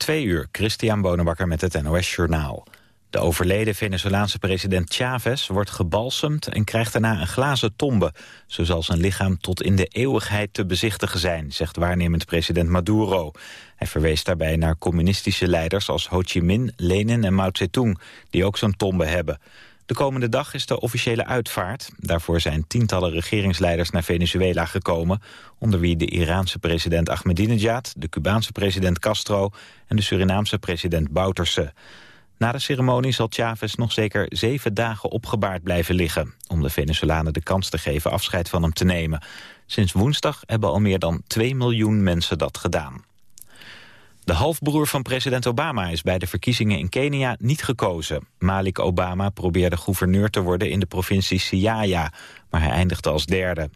Twee uur, Christian Bonenbakker met het NOS Journaal. De overleden Venezolaanse president Chavez wordt gebalsemd... en krijgt daarna een glazen tombe. Zo zal zijn lichaam tot in de eeuwigheid te bezichtigen zijn... zegt waarnemend president Maduro. Hij verwees daarbij naar communistische leiders als Ho Chi Minh, Lenin en Mao Zedong... die ook zo'n tombe hebben. De komende dag is de officiële uitvaart. Daarvoor zijn tientallen regeringsleiders naar Venezuela gekomen... onder wie de Iraanse president Ahmadinejad, de Cubaanse president Castro... en de Surinaamse president Bouterse. Na de ceremonie zal Chavez nog zeker zeven dagen opgebaard blijven liggen... om de Venezolanen de kans te geven afscheid van hem te nemen. Sinds woensdag hebben al meer dan 2 miljoen mensen dat gedaan. De halfbroer van president Obama is bij de verkiezingen in Kenia niet gekozen. Malik Obama probeerde gouverneur te worden in de provincie Siaya, maar hij eindigde als derde.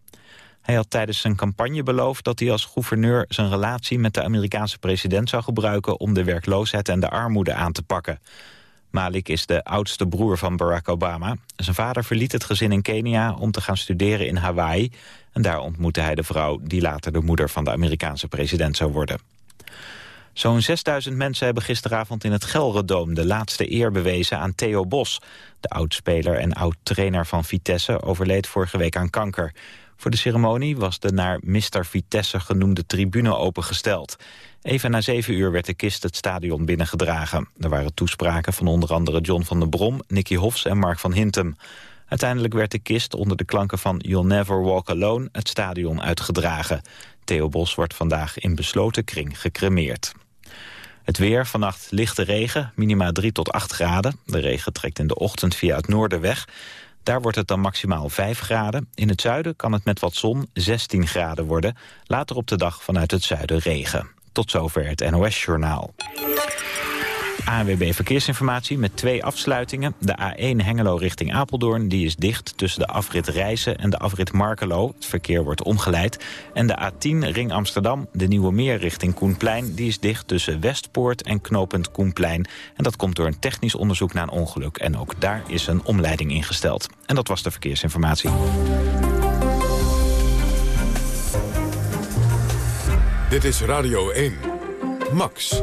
Hij had tijdens zijn campagne beloofd dat hij als gouverneur zijn relatie met de Amerikaanse president zou gebruiken om de werkloosheid en de armoede aan te pakken. Malik is de oudste broer van Barack Obama. Zijn vader verliet het gezin in Kenia om te gaan studeren in Hawaii. En daar ontmoette hij de vrouw die later de moeder van de Amerikaanse president zou worden. Zo'n 6000 mensen hebben gisteravond in het Gelredoom de laatste eer bewezen aan Theo Bos. De oudspeler en oud-trainer van Vitesse overleed vorige week aan kanker. Voor de ceremonie was de naar Mr. Vitesse genoemde tribune opengesteld. Even na zeven uur werd de kist het stadion binnengedragen. Er waren toespraken van onder andere John van der Brom, Nicky Hofs en Mark van Hintem. Uiteindelijk werd de kist onder de klanken van You'll Never Walk Alone het stadion uitgedragen. Theo Bos wordt vandaag in besloten kring gecremeerd. Het weer, vannacht lichte regen, minima 3 tot 8 graden. De regen trekt in de ochtend via het noorden weg. Daar wordt het dan maximaal 5 graden. In het zuiden kan het met wat zon 16 graden worden. Later op de dag vanuit het zuiden regen. Tot zover het NOS-journaal. ANWB Verkeersinformatie met twee afsluitingen. De A1 Hengelo richting Apeldoorn die is dicht tussen de afrit Reizen en de afrit Markelo. Het verkeer wordt omgeleid. En de A10 Ring Amsterdam, de Nieuwe Meer richting Koenplein... die is dicht tussen Westpoort en knooppunt Koenplein. En dat komt door een technisch onderzoek naar een ongeluk. En ook daar is een omleiding ingesteld. En dat was de verkeersinformatie. Dit is Radio 1. Max.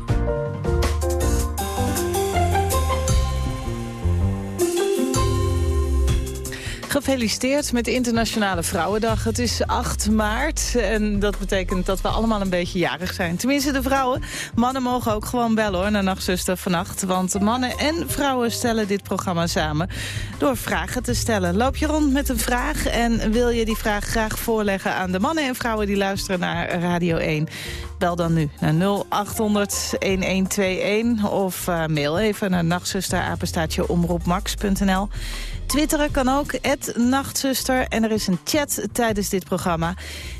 Gefeliciteerd met de Internationale Vrouwendag. Het is 8 maart en dat betekent dat we allemaal een beetje jarig zijn. Tenminste de vrouwen. Mannen mogen ook gewoon bellen hoor, naar Nachtzuster vannacht. Want mannen en vrouwen stellen dit programma samen door vragen te stellen. Loop je rond met een vraag en wil je die vraag graag voorleggen aan de mannen en vrouwen die luisteren naar Radio 1? Bel dan nu naar 0800-1121 of uh, mail even naar nachtzusterapenstaatje omroepmax.nl. Twitteren kan ook, nachtzuster. En er is een chat tijdens dit programma.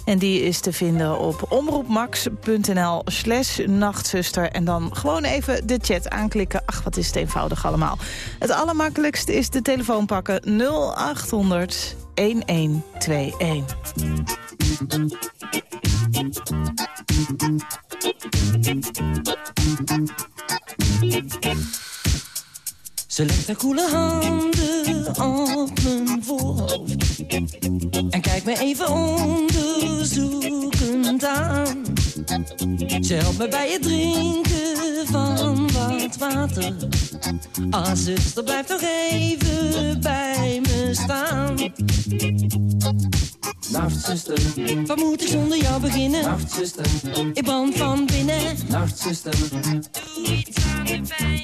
En die is te vinden op omroepmax.nl slash nachtzuster. En dan gewoon even de chat aanklikken. Ach, wat is het eenvoudig allemaal. Het allermakkelijkste is de telefoon pakken 0800 1121. Ze legt haar handen op mijn voorhoofd En kijkt me even onderzoekend aan Ze helpt me bij het drinken van wat water Ah, zuster, blijf nog even bij me staan Nacht, zuster. Wat moet ik zonder jou beginnen? Nacht, zuster. Ik brand van binnen. Nacht, zuster. Doe iets aan de pijn.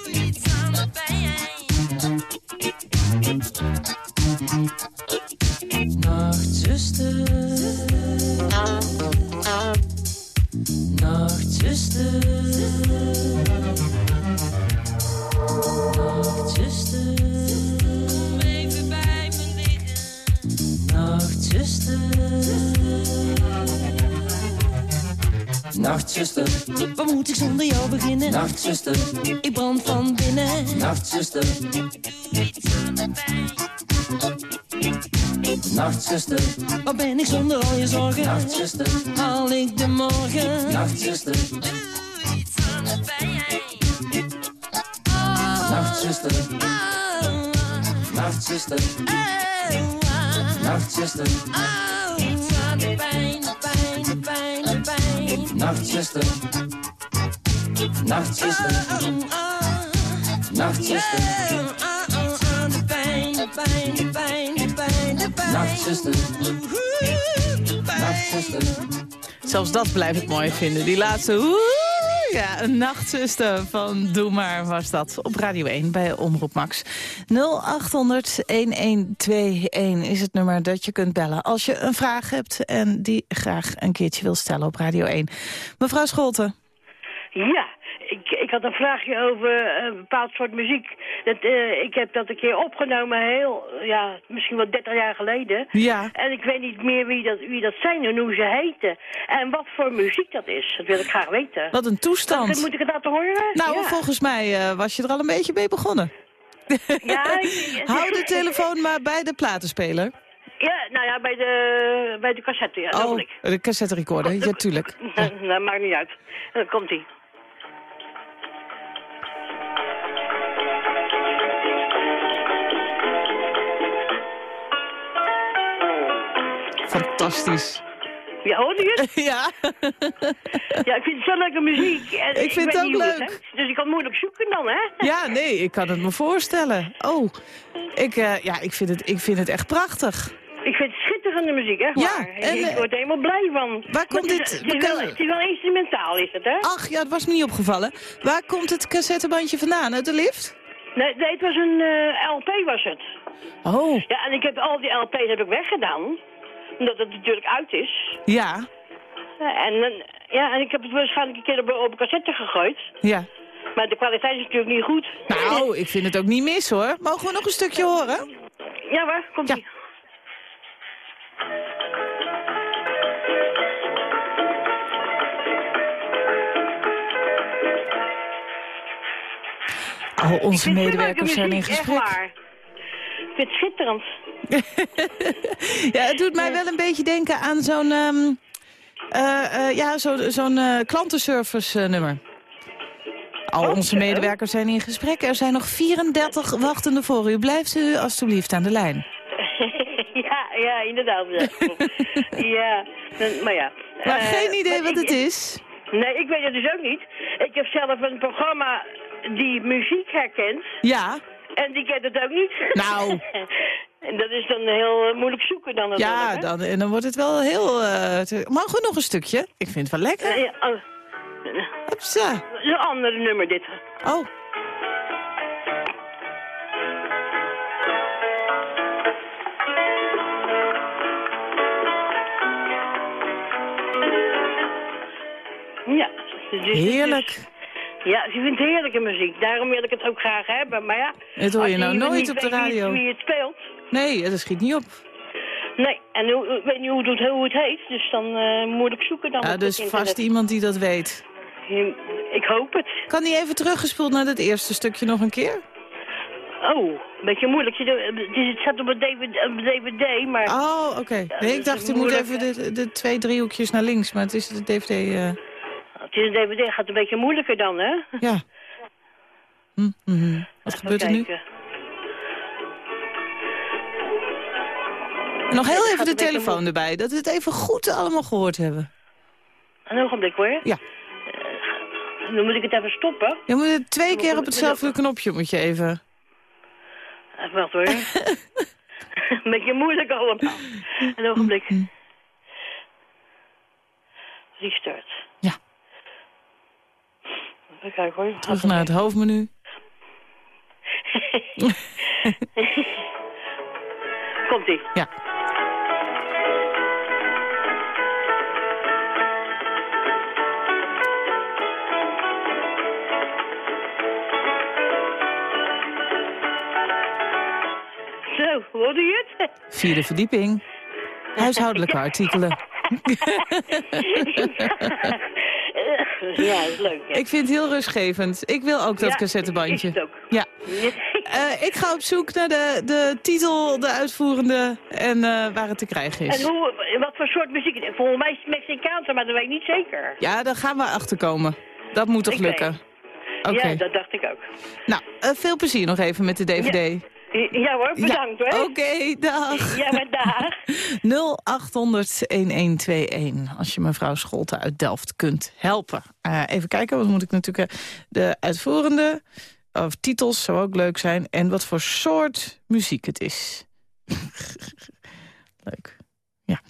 zonder jou beginnen? nachtzuster, Ik brand van binnen. nachtzuster. Nachtzuster, Wat ben ik zonder al je zorgen? nachtzuster, Haal ik de morgen? nachtzuster. Nachtzuster, nachtzuster, nachtzuster, De pijn, de pijn, de pijn, de pijn. nachtzuster. Nachtzuster, nachtzuster, De pijn, de pijn, de pijn, de pijn, de pijn. nachtzuster, nachtzuster. Zelfs dat blijf ik mooi vinden. Die laatste... Ja, een nachtzuster van Doe Maar was dat. Op Radio 1 bij Omroep Max. 0800-1121 is het nummer dat je kunt bellen. Als je een vraag hebt en die graag een keertje wil stellen op Radio 1. Mevrouw Scholten. Ja, ik, had een vraagje over een bepaald soort muziek. Dat, eh, ik heb dat een keer opgenomen, heel, ja, misschien wel 30 jaar geleden. Ja. En ik weet niet meer wie dat, wie dat zijn en hoe ze heten. En wat voor muziek dat is. Dat wil ik graag weten. Wat een toestand. Moet ik het laten horen? Nou, ja. volgens mij eh, was je er al een beetje mee begonnen. Ja, ik- Hou de telefoon maar bij de platenspeler. Ja, nou ja, bij de, bij de cassette, ja, dat Oh, de cassette recorder. Ja, tuurlijk. dat maakt niet uit. Dan komt Fantastisch. Ja, hoorde je het? Ja. Ja, ik vind het zo leuke muziek. En Ik vind het ook leuk. Dus ik kan moeilijk zoeken dan, hè? Ja, nee, ik kan het me voorstellen. Oh, ik, eh, ja, ik, vind het, ik vind het echt prachtig. Ik vind het schitterende muziek, echt Ja, waar. en, ik eh, word er helemaal blij van. waar komt het dit is- Het is, wel, bekende- het is wel instrumentaal, is het, hè? Ach, ja, het was me niet opgevallen. Waar komt het cassettebandje vandaan? Uit de lift? Nee, nee, het was een eh, LP, was het. Oh, Ja, en ik heb al die LP's heb ik weggedaan. Omdat het natuurlijk uit is. ja, Ja, En, dan- ja, en ik heb het waarschijnlijk een keer op, op een cassette gegooid. ja. Maar de kwaliteit is natuurlijk niet goed. Nou, ik vind het ook niet mis, hoor. Mogen we nog een stukje horen? Ja, waar? Komt Ja. ie. Al onze medewerkers zijn in gesprek. Ik vind het schitterend. Ja, het doet mij wel een beetje denken aan zo'n... ehm, eh, eh, ja, zo- zo'n eh, klantenservice eh, nummer. Al Oh, onze medewerkers zijn in gesprek. Er zijn nog 34 wachtende voor u. Blijft u alstublieft aan de lijn. ja, ja, inderdaad. Ja, maar ja. Maar geen idee wat ik- het is. Nee, ik weet het dus ook niet. Ik heb zelf een programma die muziek herkent. Ja, En die kent het ook niet. Nou. en dat is dan heel eh, moeilijk zoeken dan ja dan, en dan wordt het wel heel... eh, te- Mogen we nog een stukje? Ik vind het wel lekker. ja, Hupsa. dat is een ander nummer dit. Oh. Ja. dus Heerlijk. dus- ja, ze vindt heerlijke muziek. Daarom wil ik het ook graag hebben. Maar ja, Dat hoor je nou nooit op de wie het- radio. Wie het speelt. Nee, dat schiet niet op. Nee, en ik weet niet hoe het, hoe het heet. Dus dan eh, moeilijk zoeken dan Ja, dus het vast internet. iemand die dat weet. Ik hoop het. Kan die even teruggespoeld naar het eerste stukje nog een keer? Oh, een beetje moeilijk. Het Het het staat op een DVD, op een DVD maar... Oh, oké. Nee, ik dacht, u moet even de, de twee driehoekjes naar links, maar het is de DVD... Het is een DVD, gaat een beetje moeilijker dan, hè? ja. Hm, mhm. Wat gebeurt er nu? Nog heel even de telefoon erbij, dat we het even goed allemaal gehoord hebben. Een ogenblik hoor. Ja. Eh, dan moet ik het even stoppen. Je moet het twee keer op hetzelfde knopje, moet je even... Even wacht hoor. een beetje moeilijk allemaal. Een ogenblik. Restart. Hoor. Terug naar het hoofdmenu. Komt-ie. Ja. Zo, hoorde je het? Vierde verdieping. Huishoudelijke artikelen. ja, is leuk. Ja. Ik vind het heel rustgevend. Ik wil ook dat Ja, cassettebandje. is het ook. Ja. Eh, ik ga op zoek naar de, de titel, de uitvoerende en eh, waar het te krijgen En is. hoe, wat voor soort muziek? Volgens mij is het Mexicaanse, maar dat weet ik niet zeker. Ja, daar gaan we achter komen. Dat moet toch lukken? Oké. Ja, dat dacht ik ook. Nou, eh, veel plezier nog even met de DVD. Ja hoor, bedankt ja. hoor. Oké, dag. Ja, maar dag. 0800-1121 als je mevrouw Scholten uit Delft kunt helpen. Eh, even kijken, wat moet ik natuurlijk... eh, de uitvoerende, of titels zou ook leuk zijn... en wat voor soort muziek het is. leuk. Ja,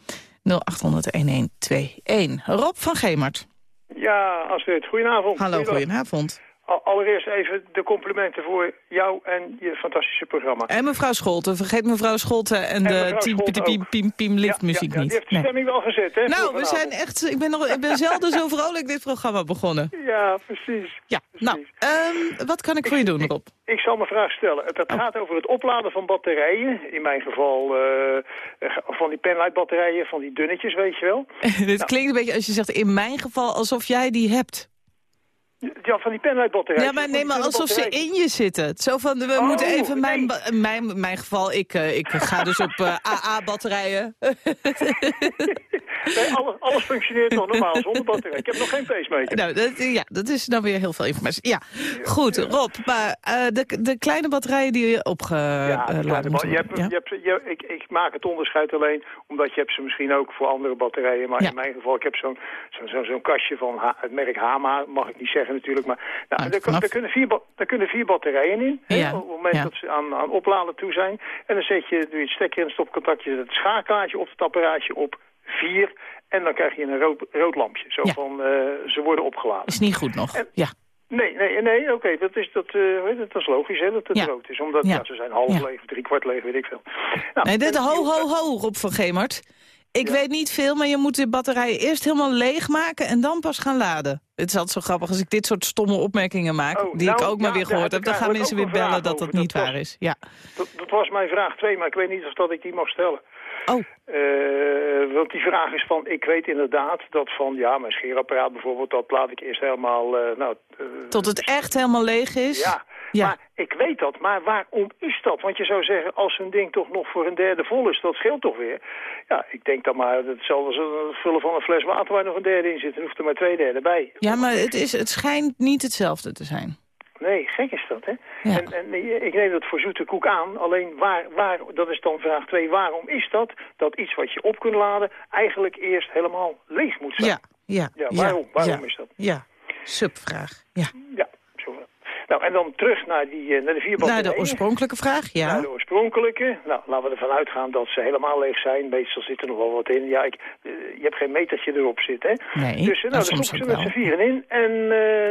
0800-1121. Rob van Gemert. Ja, Astrid, goedenavond. Hallo, goedenavond. Al- Allereerst even de complimenten voor jou en je fantastische programma. En mevrouw Scholten, vergeet mevrouw Scholten en, de Scholten piem, ja, ja, niet. Die heeft de stemming wel gezet, hè? Nou, we zijn echt... Ik ben, nog, ik ben zelden zo vrolijk dit programma begonnen. Ja, precies. Ja, nou, ehm, wat kan ik voor je doen, Rob? Ik zal mijn vraag stellen. Het Oh. gaat over het opladen van batterijen. In mijn geval eh, eh, van die penlightbatterijen, van die dunnetjes, weet je wel. Dit klinkt een beetje als je zegt, in mijn geval, alsof jij die hebt. Ja, van die penlightbatterijen. Ja, maar nee, maar alsof ze in je zitten. Zo van, we Oh, moeten even mijn, nee. mijn, mijn geval, ik, eh, ik ga dus op eh, AA-batterijen. Nee, alles, alles functioneert nog normaal zonder batterij. Ik heb nog geen pacemaker. nou, dat, ja, dat is nou weer heel veel informatie. Ja, goed, Rob, maar eh, de, de kleine batterijen die je opgeladen Ja, moeten je hebt, je hebt, je- ik, ik maak het onderscheid alleen omdat je hebt ze misschien ook voor andere batterijen. Maar Ja. in mijn geval, ik heb zo'n zo'n zo'n kastje van Ha- het merk Hama, mag ik niet zeggen natuurlijk. Maar nou, daar, kun- vanaf. daar, kunnen vier, daar kunnen vier batterijen in. hè, Ja, Op het moment ja. dat ze aan, aan opladen toe zijn. En dan zet je, doe je het stekker in het stopcontactje, het schakelaartje of het apparaatje op vier. En dan krijg je een rood, rood lampje. Zo Ja. van, eh, ze worden opgeladen. Is niet goed nog. Ja, Nee, nee, nee, oké, dat, is, dat, eh, je, dat is logisch hè, dat het Ja. rood is. Omdat Ja. ja. ze zijn half leeg, drie kwart leeg, weet ik veel. Nou, nee, dit, en- ho, ho, ho, Rob van Gemert. Ik Ja. weet niet veel, maar je moet de batterijen eerst helemaal leegmaken en dan pas gaan laden. Het is altijd zo grappig als ik dit soort stomme opmerken maak, Oh, die ik nou, ook maar weer gehoord heb Dan gaan mensen weer bellen dat dat niet Dat waar was- is. Ja. Dat, dat was mijn vraag 2, maar ik weet niet of dat ik die mag stellen. Oh, Eh, want die vraag is van, ik weet inderdaad dat van, ja, mijn scheerapparaat bijvoorbeeld, dat laat ik eerst helemaal, eh, nou... eh, tot het echt helemaal leeg is? Ja, Ja. maar ik weet dat. Maar waarom is dat? Want je zou zeggen, als een ding toch nog voor een derde vol is, dat scheelt toch weer? Ja, ik denk dan maar hetzelfde als het vullen van een fles water waar nog een derde in zit. Er hoeft er maar twee derde bij. Ja, maar het, is, het schijnt niet hetzelfde te zijn. Nee, gek is dat, hè? Ja. En, en ik neem dat voor zoete koek aan. Alleen, waar, waar, dat is dan vraag 2. Waarom is dat dat iets wat je op kunt laden... eigenlijk eerst helemaal leeg moet zijn? Ja, ja. Ja, waarom? Waarom is dat? Ja, subvraag. Ja. Ja. Nou, en dan terug naar, die, eh, naar de vier Naar de oorspronkelijke vraag, Naar ja. de oorspronkelijke. Nou, laten we ervan uitgaan dat ze helemaal leeg zijn. Meestal zit er nog wel wat in. Ja, ik, eh, je hebt geen metertje erop zitten, hè? Nee, Dus eh, nou, dan stoppen ze met z'n vieren in. En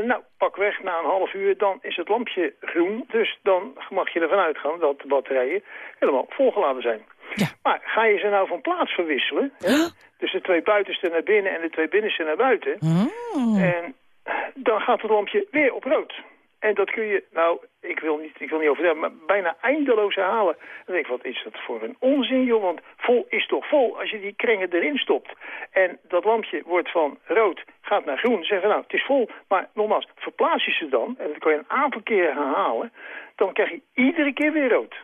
nou, pak weg na een half uur, dan is het lampje groen. Dus dan mag je ervan uitgaan dat de batterijen helemaal volgeladen zijn. Ja. Maar ga je ze nou van plaats verwisselen... Hè? Dus de twee buitenste naar binnen en de twee binnenste naar buiten... Oh. En dan gaat het lampje weer op rood. En dat kun je, nou, ik wil niet, ik wil niet overdrijven, maar bijna eindeloos halen. Dan denk ik, wat is dat voor een onzin, joh? Want vol is toch vol als je die kringen erin stopt. En dat lampje wordt van rood, gaat naar groen. Zeggen nou, het is vol. Maar nogmaals, verplaats je ze dan, en dat kan je een aantal keren herhalen, dan krijg je iedere keer weer rood.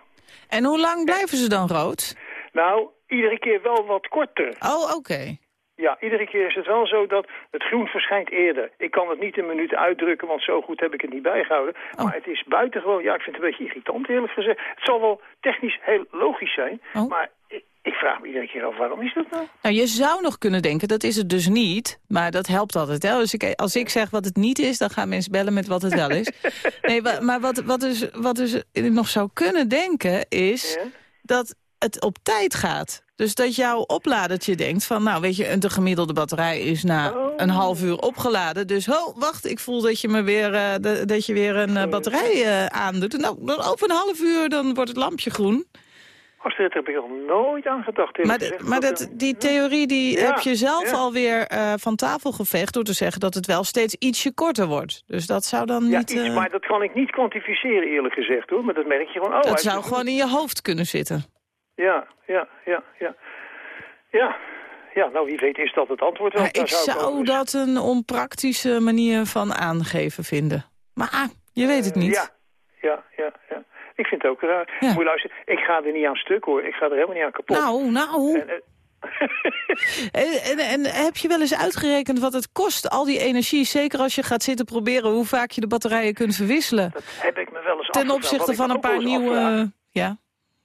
En hoe lang blijven ze dan rood? Nou, iedere keer wel wat korter. Oh, oké. Ja, iedere keer is het wel zo dat het groen verschijnt eerder. Ik kan het niet in een minuut uitdrukken, want zo goed heb ik het niet bijgehouden. Oh. Maar het is buitengewoon, ja, ik vind het een beetje irritant eerlijk gezegd. Het zal wel technisch heel logisch zijn, Oh. maar ik, ik vraag me iedere keer af, waarom is dat nou? Nou, je zou nog kunnen denken, dat is het dus niet. Maar dat helpt altijd. Hè? Dus ik, als ik zeg wat het niet is, dan gaan mensen bellen met wat het wel is. Nee, wa- maar wat, wat, dus, wat dus nog zou kunnen denken is Ja? dat het op tijd gaat. Dus dat jouw opladertje denkt van, nou weet je, de gemiddelde batterij is na Oh. een half uur opgeladen. Dus, ho, wacht, ik voel dat je, me weer, eh, de- dat je weer een eh, batterij eh, aandoet. Nou, dan over een half uur dan wordt het lampje groen. Astrid, daar heb ik nog nooit aan gedacht. Maar, de- maar Dat, dat, die theorie die Ja, heb je zelf ja. alweer van tafel geveegd... door te zeggen dat het wel steeds ietsje korter wordt. Dus dat zou dan Ja, niet... eh, maar dat kan ik niet kwantificeren eerlijk gezegd hoor. Maar dat merk je gewoon. Oh, dat zou gewoon in je hoofd kunnen zitten. Ja, ja, ja, ja. Ja, ja, nou wie weet is dat het antwoord wel. Ik zou dat een onpraktische manier van aangeven vinden. Maar ah, je weet het niet. Ja, ja, ja, ja. Ik vind het ook raar. Ja. Moet je luisteren, ik ga er niet aan stuk hoor. Ik ga er helemaal niet aan kapot. Nou, nou. En, eh, En, en, en heb je wel eens uitgerekend wat het kost, al die energie? Zeker als je gaat zitten proberen hoe vaak je de batterijen kunt verwisselen. dat heb ik me wel eens Ten opzichte van een paar nieuwe... afvraag, Ja.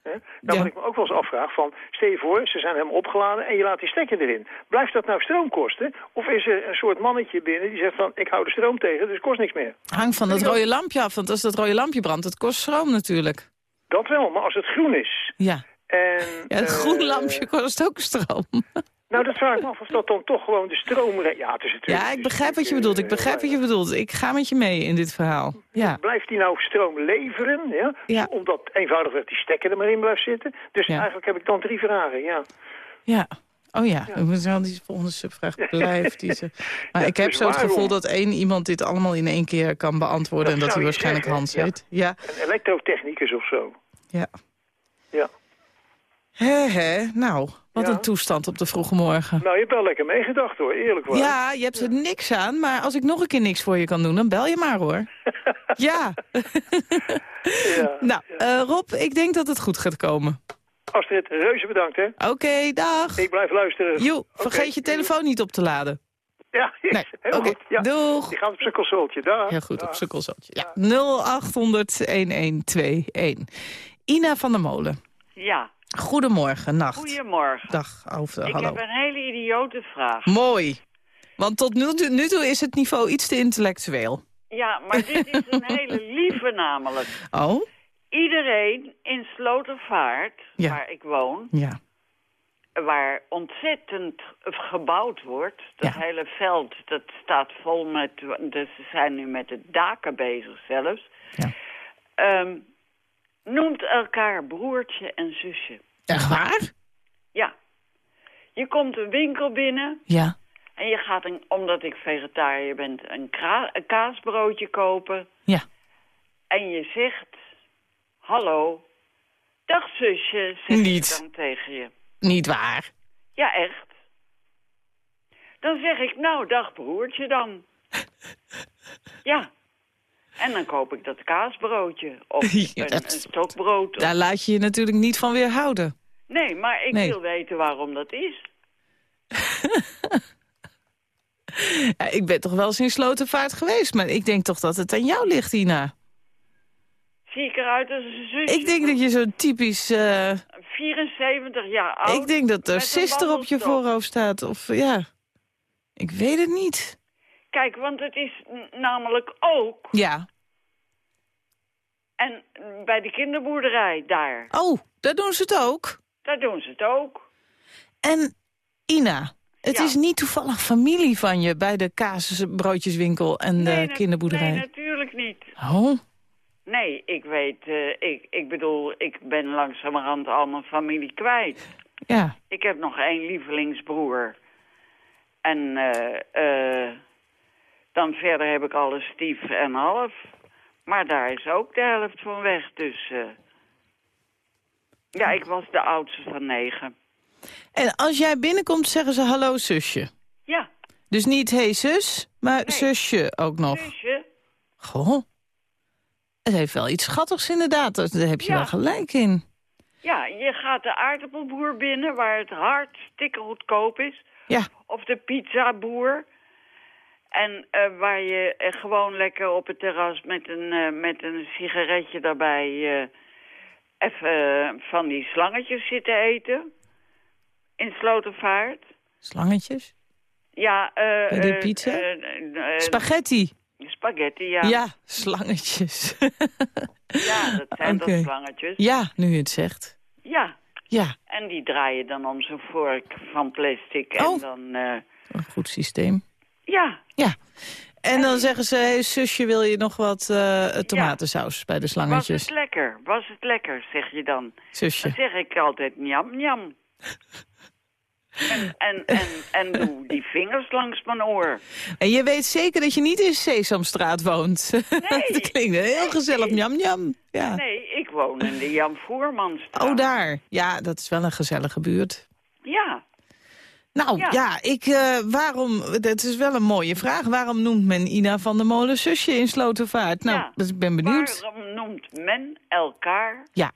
Hè, Dan Ja. wat ik me ook wel eens afvraag van... Stel je voor, ze zijn helemaal opgeladen en je laat die stekker erin. Blijft dat nou stroom kosten? Of is er een soort mannetje binnen die zegt van... ik hou de stroom tegen, dus het kost niks meer. Hangt van dat rode lampje af, want als dat rode lampje brandt, het kost stroom natuurlijk. Dat wel, maar als het groen is... Ja, En, ja het eh, groen lampje kost ook stroom. Nou, dat vraag ik me af of dat dan toch gewoon de stroom... Ja, het is natuurlijk... Ja, ik begrijp wat je bedoelt. Ik eh, begrijp wat je bedoelt. Ik ga met je mee in dit verhaal. Ja, Blijft die nou stroom leveren? Ja? Ja. Omdat eenvoudigweg die stekker er maar in blijft zitten. Dus Ja. eigenlijk heb ik dan drie vragen, ja. ja. Oh ja, moet wel die volgende subvraag blijft. Die ze... Maar ik heb zo het gevoel dat één iemand dit allemaal in één keer kan beantwoorden... Dat en dat hij waarschijnlijk zeggen, Hans heet. Ja, Een elektrotechnicus of zo. ja. Ja. Hè, hè. Nou, wat Ja. een toestand op de vroege morgen. Nou, je hebt wel lekker meegedacht hoor, eerlijk waar. Ja, je hebt er niks aan, maar als ik nog een keer niks voor je kan doen, dan bel je maar hoor. ja. Ja. Nou, eh, Rob, ik denk dat het goed gaat komen. Astrid, reuze bedankt hè. Oké, dag. Ik blijf luisteren. Joe, Oké. vergeet je telefoon niet op te laden. Ja, Nee, heel oké. goed. Ja. Doeg. Die gaat op zijn consultje, daar. Heel goed, op zijn consultje. Ja, 0800-1121. Ina van der Molen. Ja, Goedemorgen, nacht. goedemorgen. Dag, over, Ik hallo. heb een hele idiote vraag. Mooi. Want tot nu, toe- nu toe is het niveau iets te intellectueel. Ja, maar dit is een hele lieve namelijk. Oh? Iedereen in Slotervaart, Ja. waar ik woon, Ja. waar ontzettend gebouwd wordt. Dat Ja. hele veld, dat staat vol met... Dus ze zijn nu met de daken bezig zelfs. Ja. Ehm, noemt elkaar broertje en zusje. Echt waar? Ja. Je komt een winkel binnen Ja. en je gaat, een, omdat ik vegetariër ben, een, kaasbroodje kopen. Ja. En je zegt, hallo, dag zusje, zeg Niet. ik dan tegen je. Niet waar. Ja, echt. Dan zeg ik, nou, dag broertje dan. ja. En dan koop ik dat kaasbroodje. Of Ja, een, dat- een stokbrood. Daar laat je je natuurlijk niet van weerhouden. Nee, maar ik Nee. wil weten waarom dat is. Ja, ik ben toch wel eens in Slotenvaart geweest, maar ik denk toch dat het aan jou ligt, Ina. Zie ik eruit als een zusje? Ik denk dat je zo typisch... eh, 74 jaar oud. ik denk dat er sister op je voorhoofd staat. Of ja, ik weet het niet. Kijk, want het is namelijk ook... Ja. En bij de kinderboerderij daar, Oh, daar doen ze het ook. daar doen ze het ook. En Ina, het Ja. is niet toevallig familie van je... bij de kaasbroodjeswinkel en de nee, kinderboerderij. Nee, natuurlijk niet. Oh, Nee, ik weet, eh, ik, ik bedoel, ik ben langzamerhand al mijn familie kwijt. ja. Ik heb nog één lievelingsbroer. En eh, eh, dan verder heb ik alle stief en half. Maar daar is ook de helft van weg, dus... eh, ja, ik was de oudste van negen. En als jij binnenkomt, zeggen ze hallo zusje. Ja, Dus niet hey zus, maar Nee. zusje ook nog. zusje. Goh. Het heeft wel iets schattigs inderdaad. Daar heb je Ja. wel gelijk in. Ja, je gaat de aardappelboer binnen waar het hartstikke goedkoop is. Ja. Of de pizzaboer. En eh, waar je eh, gewoon lekker op het terras met een, eh, met een sigaretje daarbij... even van die slangetjes zitten eten. In Slotervaart. Slangetjes. Ja, eh... Bij de pizza? Spaghetti. spaghetti, ja. Ja, slangetjes. Ja, dat zijn Oké. dat slangetjes. ja, nu je het zegt. Ja, Ja, en die draaien dan om zo'n vork van plastic. En Oh. dan, een goed systeem. ja, Ja. En dan zeggen ze, hey, zusje, wil je nog wat eh, tomatensaus bij de was slangetjes? het lekker? Was het lekker, zeg je dan. Dan Zusje. zeg ik altijd njam, njam. En, en, en, en doe die vingers langs mijn oor. En je weet zeker dat je niet in Sesamstraat woont. dat klinkt heel gezellig, njam njam. Ja. Nee, ik woon in de Jan Voermanstraat. Oh, daar. Ja, dat is wel een gezellige buurt. Ja, Nou, ja, Ja. ik, eh, waarom, dat is wel een mooie vraag. Waarom noemt men Ina van der Molen zusje in Slotervaart? Nou, Ja. dus ik ben benieuwd. waarom noemt men elkaar Ja,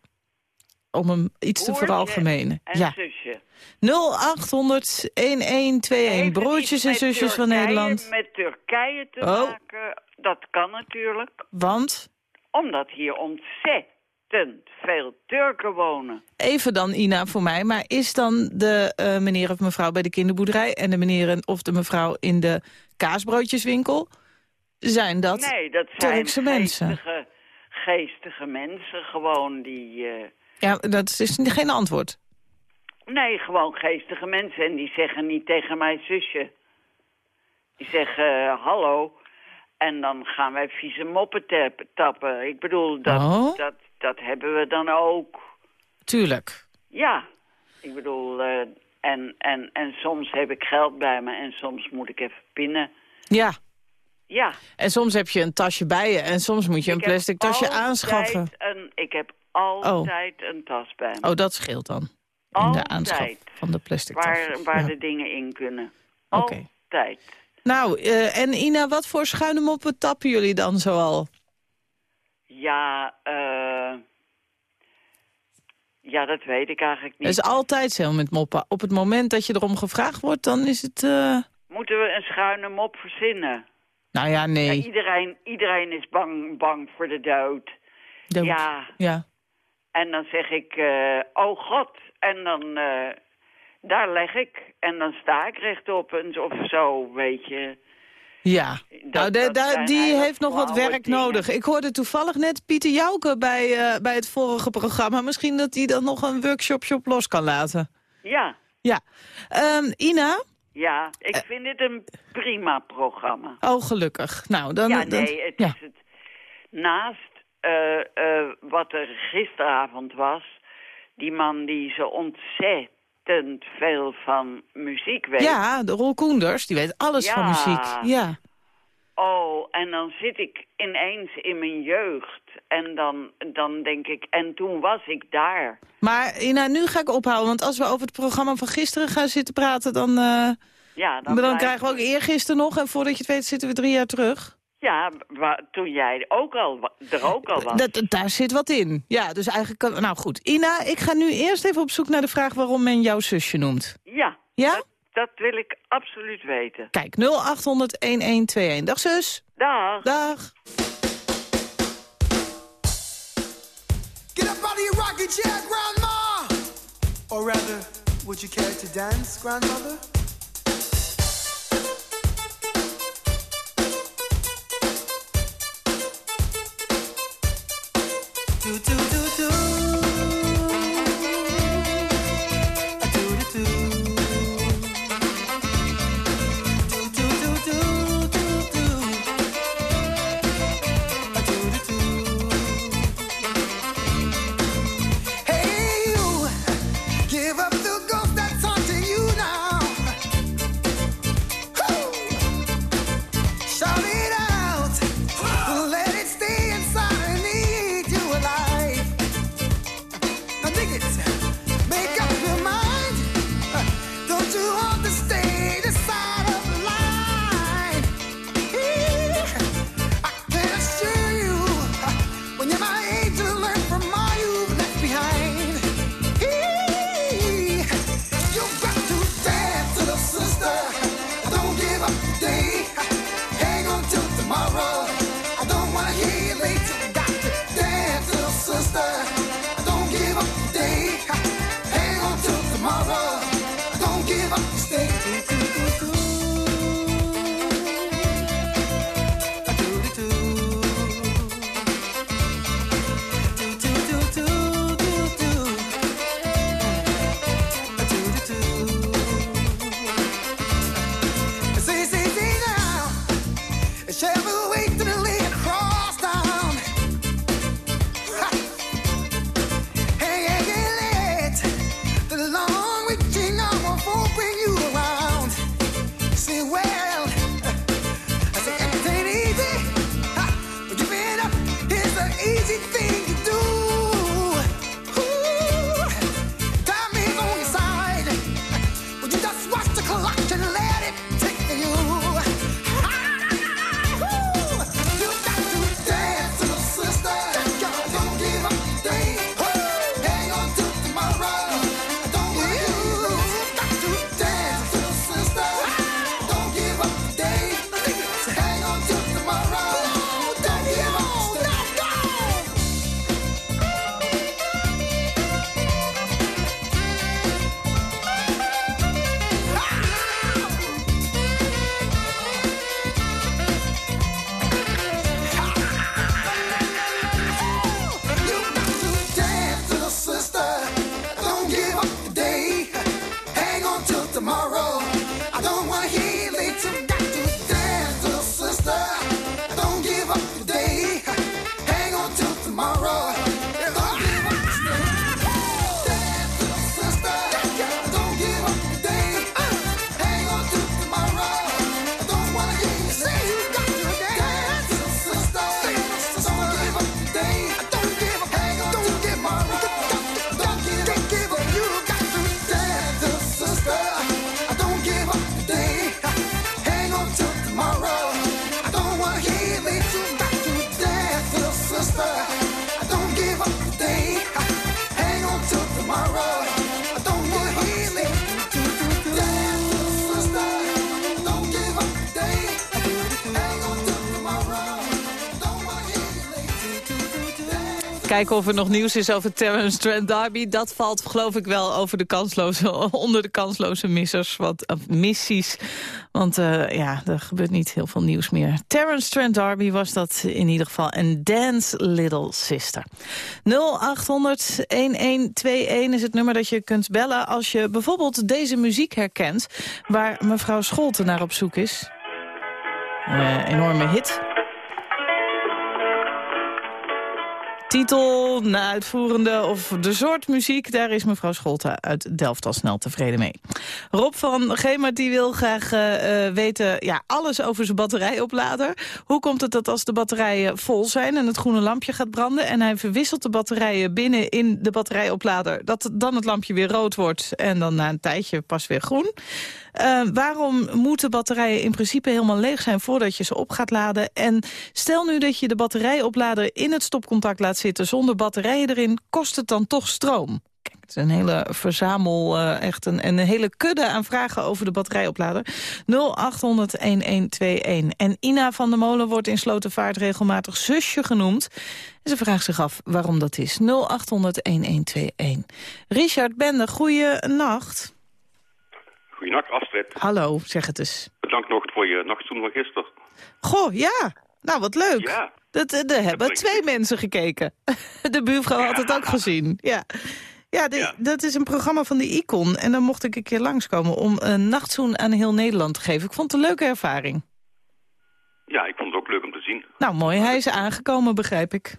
om hem iets te veralgemenen. en Ja, zusje? 0800 1121 Heeft het broertjes iets en zusjes van Nederland. met Turkije te Oh. maken? Dat kan natuurlijk. Want, Omdat hier ontzettend veel Turken wonen. even dan Ina voor mij, maar is dan de eh, meneer of mevrouw bij de kinderboerderij... en de meneer en- of de mevrouw in de kaasbroodjeswinkel... zijn dat nee, dat zijn Turkse mensen? geestige, geestige mensen gewoon die... eh, Ja, dat is geen antwoord. nee, gewoon geestige mensen. En die zeggen niet tegen mij zusje. Die zeggen eh, hallo. En dan gaan wij vieze moppen tap- tappen. Ik bedoel, dat, Oh. dat, dat hebben we dan ook. Tuurlijk. Ja, ik bedoel... eh, en, en, en soms heb ik geld bij me en soms moet ik even pinnen. Ja, Ja. en soms heb je een tasje bij je... en soms moet je een Ik plastic tasje altijd aanschaffen. Een, ik heb altijd een tas bij me. Oh, dat scheelt dan. In de Altijd. aanschaf van de plastic waar tasjes. waar Ja. de dingen in kunnen. Altijd. Nou, eh, en Ina, wat voor schuine moppen tappen jullie dan zoal? Ja, eh... Ja, dat weet ik eigenlijk niet. is altijd zo met moppen. Op het moment dat je erom gevraagd wordt, dan is het... eh, Moeten we een schuine mop verzinnen? Nou ja, Ja, nee. iedereen, iedereen is bang, bang voor de dood. Dood. Ja, Ja. en dan zeg ik, eh, oh god. En dan, daar leg ik. En dan sta ik rechtop en, of zo, weet je. Ja. nou, dat da- zijn die heeft nog wat werk dingen. nodig. Ik hoorde toevallig net Pieter Jouke bij, eh, bij het vorige programma. Misschien dat hij dan nog een workshopje op los kan laten. Ja, Ja. Ehm, Ina? ja, ik Eh. vind dit een prima programma. Oh, gelukkig. Nou, dan... ja, nee, het ja. is het. Naast eh, wat er gisteravond was, die man die zo ontzettend veel van muziek weet. Ja, de Roel Koenders, die weet alles van muziek. Ja. Oh, en dan zit ik ineens in mijn jeugd. En dan, dan denk ik, en toen was ik daar. Maar Ina, nu ga ik ophouden, want als we over het programma van gisteren gaan zitten praten... dan, eh, Ja, dan, dan krijgen we ook eergisteren nog... en voordat je het weet zitten we drie jaar terug. Ja, toen jij ook al, er ook al was. Dat, dat- daar zit wat in. Ja, dus eigenlijk... Kan, nou goed, Ina, ik ga nu eerst even op zoek naar de vraag... waarom men jouw zusje noemt. Ja, Ja? dat, dat wil ik absoluut weten. Kijk, 0800-1121. Dag zus. Dag. Dag. Get up out of your rocking chair, Grandma! Or rather, would you care to dance, Grandmother? Do, do, do, do. Kijken of er nog nieuws is over Terence Trent D'Arby. Dat valt geloof ik wel over de kansloze, onder de kansloze missers, wat, missies. Want uh, ja, er gebeurt niet heel veel nieuws meer. Terence Trent D'Arby was dat in ieder geval. En Dance Little Sister. 0800-1121 is het nummer dat je kunt bellen... als je bijvoorbeeld deze muziek herkent... waar mevrouw Scholten naar op zoek is. Uh, enorme hit. Titel, de uitvoerende of de soort muziek... daar is mevrouw Scholten uit Delft al snel tevreden mee. Rob van Gemert die wil graag uh, weten ja, alles over zijn batterijoplader. Hoe komt het dat als de batterijen vol zijn en het groene lampje gaat branden... en hij verwisselt de batterijen binnen in de batterijoplader... dat dan het lampje weer rood wordt en dan na een tijdje pas weer groen? Uh, waarom moeten batterijen in principe helemaal leeg zijn voordat je ze op gaat laden? En stel nu dat je de batterijoplader in het stopcontact laat zitten zonder batterijen erin, kost het dan toch stroom? Kijk, het is een hele verzamel, uh, echt een, een hele kudde aan vragen over de batterijoplader. 0800-1121. En Ina van der Molen wordt in Slotenvaart regelmatig zusje genoemd. En ze vraagt zich af waarom dat is. 0800-1121. Richard Bende, goeie nacht. Goedenacht, Astrid. Hallo, zeg het eens. Bedankt nog voor je nachtzoen van gisteren. Goh, ja. Nou, wat leuk. Ja. Dat, er Dat hebben twee mensen gekeken. De buurvrouw had het ook gezien. Ja, ja, de- Ja. dat is een programma van de Icon. En dan mocht ik een keer langskomen om een nachtzoen aan heel Nederland te geven. Ik vond het een leuke ervaring. Ja, ik vond het ook leuk om te zien. Nou, mooi. Hij is aangekomen, begrijp ik.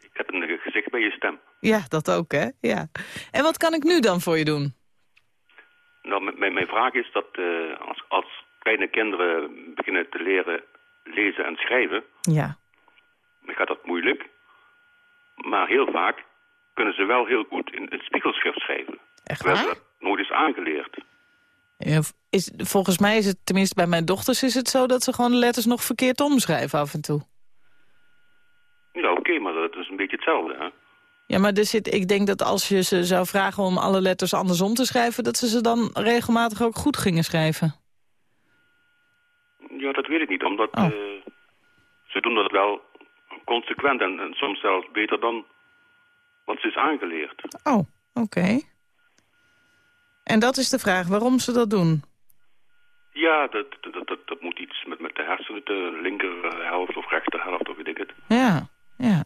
Ik heb een eh, gezicht bij je stem. Ja, dat ook, hè? Ja. En wat kan ik nu dan voor je doen? Nou, mijn, mijn vraag is dat eh, als, als kleine kinderen beginnen te leren lezen en schrijven, Ja. dan gaat dat moeilijk. Maar heel vaak kunnen ze wel heel goed in het spiegelschrift schrijven. Echt waar? dat nooit is aangeleerd. Is, volgens mij is het, tenminste bij mijn dochters is het zo... dat ze gewoon letters nog verkeerd omschrijven af en toe. Ja, oké, maar dat is een beetje hetzelfde, hè? Ja, maar er zit, ik denk dat als je ze zou vragen om alle letters andersom te schrijven... dat ze ze dan regelmatig ook goed gingen schrijven. Ja, dat weet ik niet, omdat Oh. eh, ze doen dat wel consequent en, en soms zelfs beter dan wat ze is aangeleerd. Oh, oké. En dat is de vraag, waarom ze dat doen? Ja, dat, dat, dat, dat moet iets met, met de hersenen, de linkerhelft of rechterhelft of weet ik het. Ja, ja.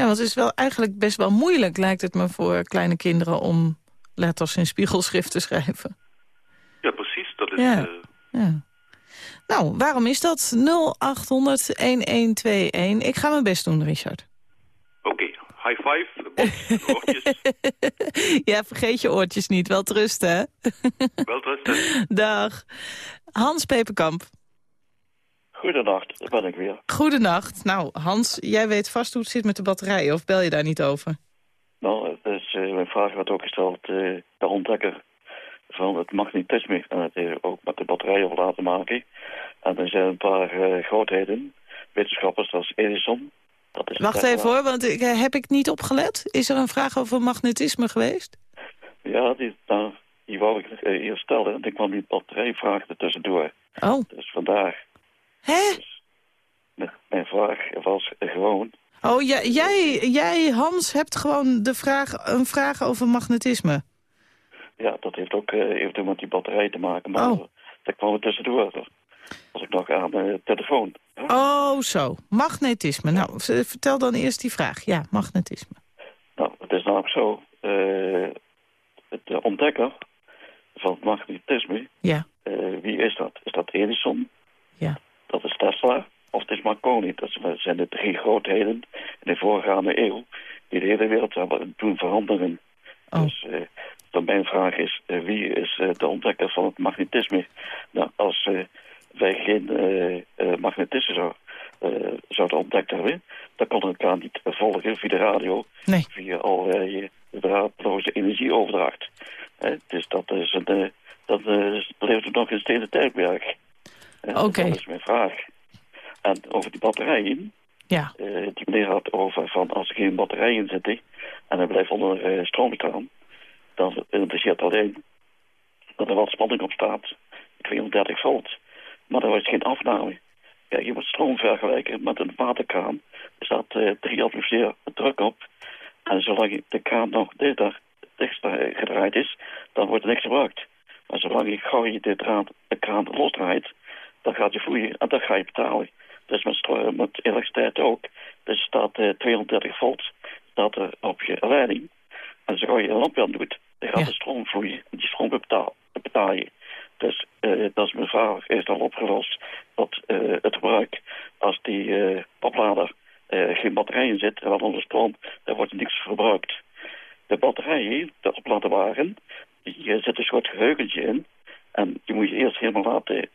Ja, want het is wel eigenlijk best wel moeilijk, lijkt het me, voor kleine kinderen... om letters in spiegelschrift te schrijven. Ja, precies. Dat is, Ja. eh, Ja. Nou, waarom is dat? 0800-1121. Ik ga mijn best doen, Richard. Oké, high five, oortjes, ja, vergeet je oortjes niet. Wel rusten, hè? welterusten. Dag. Hans Peperkamp. Goedendag, daar ben ik weer. Goedenacht. Nou, Hans, jij weet vast hoe het zit met de batterijen. Of bel je daar niet over? Nou, dus, eh, mijn vraag werd ook gesteld, eh, de ontdekker van het magnetisme. En het heeft ook met de batterijen op laten maken. En er zijn een paar eh, grootheden, wetenschappers zoals Edison. Dat is Wacht even hoor, want ik, eh, heb ik niet opgelet? Is er een vraag over magnetisme geweest? Ja, die, nou, die wou ik eh, eerst stellen. En toen kwam die batterijvraag er tussendoor. Oh, Dus vandaar, hè? mijn- mijn vraag was gewoon... Oh, jij, jij, Hans, hebt gewoon de vraag, een vraag over magnetisme. Ja, dat heeft ook eh, eventueel met die batterij te maken. Maar Oh. daar kwam het tussendoor. Was ik nog aan de telefoon. Oh, zo. Magnetisme. Nou, vertel dan eerst die vraag. Ja, magnetisme. Nou, het is namelijk zo. eh, de ontdekker van het magnetisme, Ja, eh, wie is dat? Is dat Edison? ja. Tesla? Of het is Marconi? Dat zijn de drie grootheden in de voorgaande eeuw die de hele wereld hebben doen veranderen. Oh. Dus eh, dan mijn vraag is, eh, wie is eh, de ontdekker van het magnetisme? Nou, als wij geen magnetisme zou, zouden ontdekt hebben, dan konden we elkaar niet volgen via de radio, Nee. via allerlei draadloze energieoverdracht. Dus dat is een, dat leeft nog in steden tijdperk. Dat is mijn vraag. En over die batterijen, Ja, eh, die meneer had over van als er geen batterij in zit en hij blijft onder eh, stroom staan, dan interesseert alleen dat er wat spanning op staat. 230 volt. Maar er is geen afname. Ja, je moet stroom vergelijken met een waterkraan. Er staat 3 atmosfeer druk op. En zolang de kraan nog dichter, dicht eh, gedraaid is, dan wordt er niks gebruikt. Maar zolang je gauw je de, kraan, de kraan losdraait, dan gaat je vloeien en dan ga je betalen. Dus met, met elektriciteit ook. Dus staat eh 230 volt staat er op je leiding. En zodra je een lampje aan doet, dan gaat Ja. de stroom vloeien. Die stroom betaal, betaal je. Dus eh, dat is mijn vraag, is al opgelost dat eh, het gebruik als die eh, oplader geen batterij in zit en wel onder stroom, dan wordt niks verbruikt. De batterijen, de opladerwagen, die zit een soort geheugentje in. En die moet je eerst helemaal laten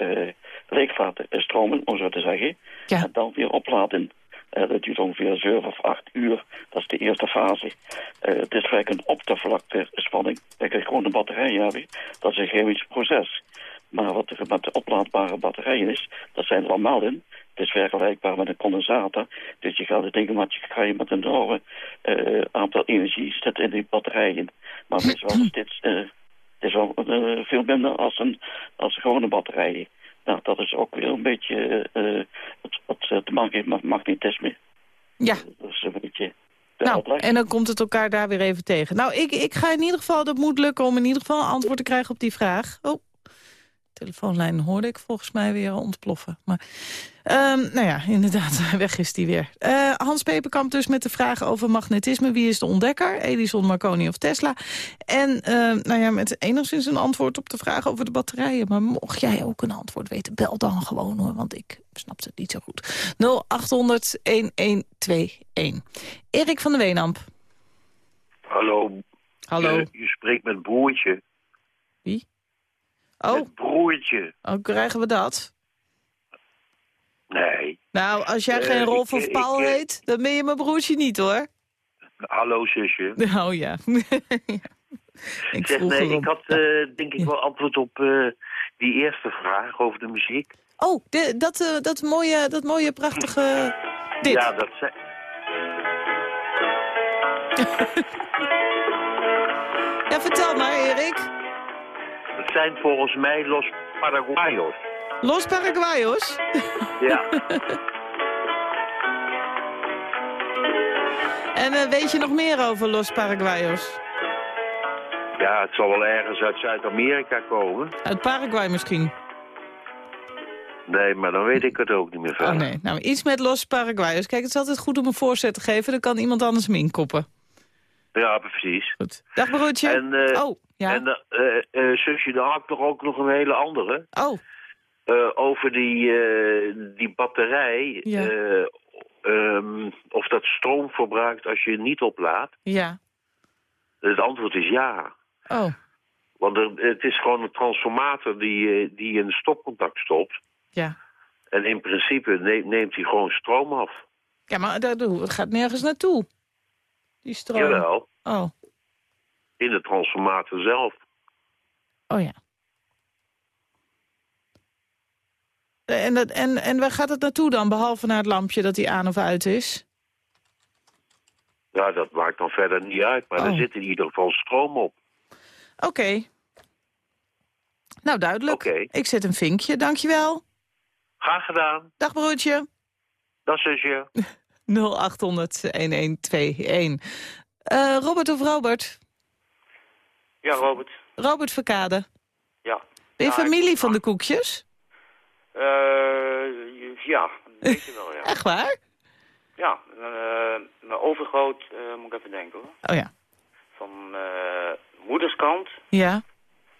leeg laten eh, stromen, om zo te zeggen. Ja. En dan weer opladen. Eh, dat duurt ongeveer 7 of 8 uur. Dat is de eerste fase. Eh, het is eigenlijk een oppervlakte spanning. Dat je gewoon een batterij hebben. Dat is een chemisch proces. Maar wat er met de oplaadbare batterijen is, dat zijn lamellen. Het is vergelijkbaar met een condensator. Dus je gaat het ga je met een enorme eh, aantal energie zitten in die batterijen. Maar het is wel steeds, het is wel veel minder als een, als gewone batterij. Nou, dat is ook weer een beetje eh, wat, wat eh, met magnetisme. Ja, Dat is een beetje nou, en dan komt het elkaar daar weer even tegen. Nou, ik, ik ga in ieder geval, dat moet lukken om in ieder geval een antwoord te krijgen op die vraag. Oh, telefoonlijn hoorde ik volgens mij weer ontploffen. Maar, ehm, nou ja, inderdaad, weg is die weer. Eh, Hans Peperkamp dus met de vraag over magnetisme. Wie is de ontdekker? Edison, Marconi of Tesla? En ehm, nou ja, met enigszins een antwoord op de vraag over de batterijen. Maar mocht jij ook een antwoord weten, bel dan gewoon hoor. Want ik snap het niet zo goed. 0800-1121. Erik van de Weenamp. Hallo. Hallo. Je, je spreekt met broertje. Wie? Oh, broertje. oh, krijgen we dat? Nee. Nou, als jij Eh, geen Rolf ik, of eh, Paul ik, eh, heet, dan ben je mijn broertje niet, hoor. Hallo zusje. Nou ja. ik zeg, nee, ik had eh, denk ik wel antwoord op eh, die eerste vraag over de muziek. Oh, de- dat, eh, dat, mooie, dat mooie, prachtige... Dit. Ja, dat zijn... Ja, vertel maar, Erik. Zijn volgens mij Los Paraguayos. Los Paraguayos. Ja. En eh, weet je nog meer over Los Paraguayos? ja, het zal wel ergens uit Zuid-Amerika komen. Uit Paraguay misschien? Nee, maar dan weet ik het ook niet meer Oh verder. nee, nou iets met Los Paraguayos. Kijk, het is altijd goed om een voorzet te geven. Dan kan iemand anders hem inkoppen. Ja, precies. Goed. Dag broertje. En, eh, oh, ja. En eh, zusje, dan had ik toch ook nog een hele andere. Oh, over die, die batterij. Ja. eh, ehm, of dat stroom verbruikt als je het niet oplaadt. ja. Het antwoord is ja. Oh, Want er, het is gewoon een transformator die, die in een stopcontact stopt. ja. En in principe ne- neemt hij gewoon stroom af. Ja, maar dat gaat nergens naartoe. Die stroom. Jawel, Oh, in de transformator zelf. oh ja. En, dat, en, en waar gaat het naartoe dan, behalve naar het lampje dat hij aan of uit is? Ja, dat maakt dan verder niet uit. Maar er Oh. zit in ieder geval stroom op. Oké. Nou, duidelijk. Ik zet een vinkje, dankjewel. Graag gedaan. Dag broertje. Dat zusje. 0800-1121. Eh, Robert of Robert? Ja, Robert. Robert Verkade. Ja. Ben je Ja, familie van de koekjes? Eh, ja, een beetje wel, ja. Echt waar? Ja, eh, mijn overgroot, moet ik even denken hoor. Oh ja. Van moederskant. Ja.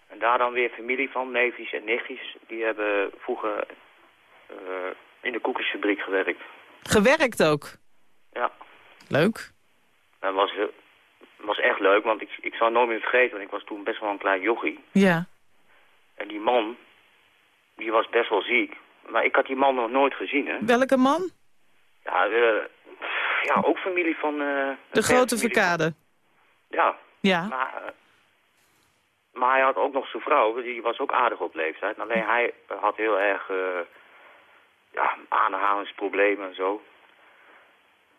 En daar dan weer familie van, neefjes en nichtjes. Die hebben vroeger in de koekjesfabriek gewerkt. Gewerkt ook? Ja. Leuk. Dat was, was echt leuk, want ik, ik zal het nooit meer vergeten. Want ik was toen best wel een klein jochie. Ja. En die man, die was best wel ziek. Maar ik had die man nog nooit gezien, hè. Welke man? Ja, ja ook familie van... eh, De grote Verkade. Ja. Ja. Maar, eh, maar hij had ook nog zijn vrouw, die was ook aardig op leeftijd. Alleen hij had heel erg eh ja, ademhalingsproblemen en zo.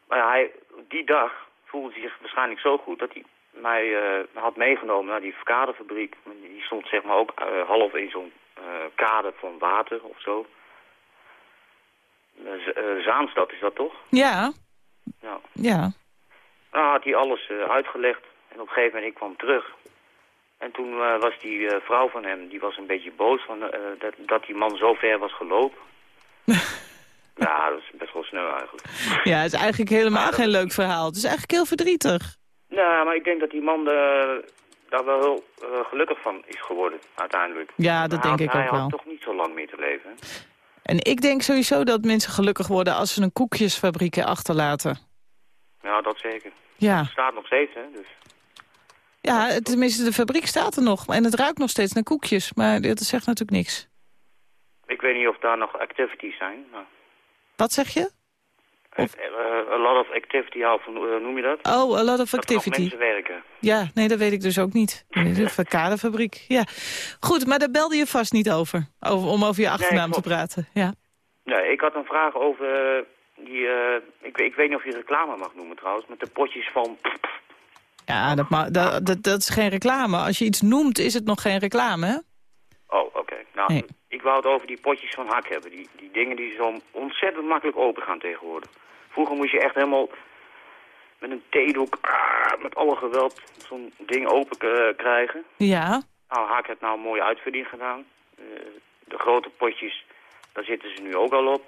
Maar ja, hij, die dag voelde hij zich waarschijnlijk zo goed dat hij mij eh, had meegenomen naar die verkadefabriek. Die stond zeg maar ook eh, half in zo'n eh, kade van water of zo. Zaanstad is dat toch? Ja, Ja. ja. Nou had hij alles uitgelegd. En op een gegeven moment, ik kwam terug. En toen was die vrouw van hem, die was een beetje boos van, dat, dat die man zo ver was gelopen. ja, dat is best wel snel eigenlijk. Ja, het is eigenlijk helemaal geen leuk verhaal. Het is eigenlijk heel verdrietig. Nou, maar ik denk dat die man eh, daar wel heel eh, gelukkig van is geworden, uiteindelijk. Ja, dat Hij denk had- ik ook Hij wel. had toch niet zo lang meer te leven. En ik denk sowieso dat mensen gelukkig worden als ze een koekjesfabriek achterlaten. Ja, dat zeker. Ja. Het staat nog steeds, hè. Dus. Ja, tenminste, de fabriek staat er nog. En het ruikt nog steeds naar koekjes. Maar dat zegt natuurlijk niks. Ik weet niet of daar nog activities zijn. Maar... Wat zeg je? Of... a lot of activity, hoe noem je dat? Oh, a lot of Dat activity. mensen werken. Ja, nee, dat weet ik dus ook niet. De verkadefabriek, ja. Goed, maar daar belde je vast niet over. over om over je achternaam te praten. Ja. Nee, ik had een vraag over eh, die... eh, ik, weet- ik weet niet of je reclame mag noemen trouwens, met de potjes van... Ja, dat, ma- dat, dat, dat is geen reclame. Als je iets noemt, is het nog geen reclame, hè? Oh, oké. Nou, Nee. Ik wou het over die potjes van hak hebben. Die, die dingen die zo ontzettend makkelijk open gaan tegenwoordig. Vroeger moest je echt helemaal met een theedoek, ah, met alle geweld, zo'n ding open eh, krijgen. Ja. Nou, Haak heeft nou een mooie uitvinding gedaan. Eh, de grote potjes, daar zitten ze nu ook al op.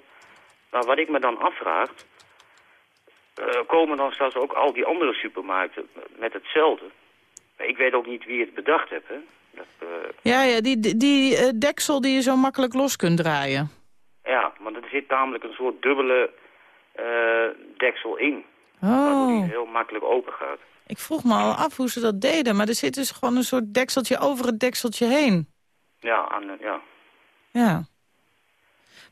Maar wat ik me dan afvraag... eh, komen dan straks ook al die andere supermarkten met hetzelfde? Ik weet ook niet wie het bedacht heeft, hè. Dat, eh, Ja, ja die, die, eh, deksel die je zo makkelijk los kunt draaien. ja, maar er zit namelijk een soort dubbele eh, deksel in. Waardoor die Oh, heel makkelijk open gaat. ik vroeg me al af hoe ze dat deden. Maar er zit dus gewoon een soort dekseltje over het dekseltje heen. Ja, aan, de- ja. Ja.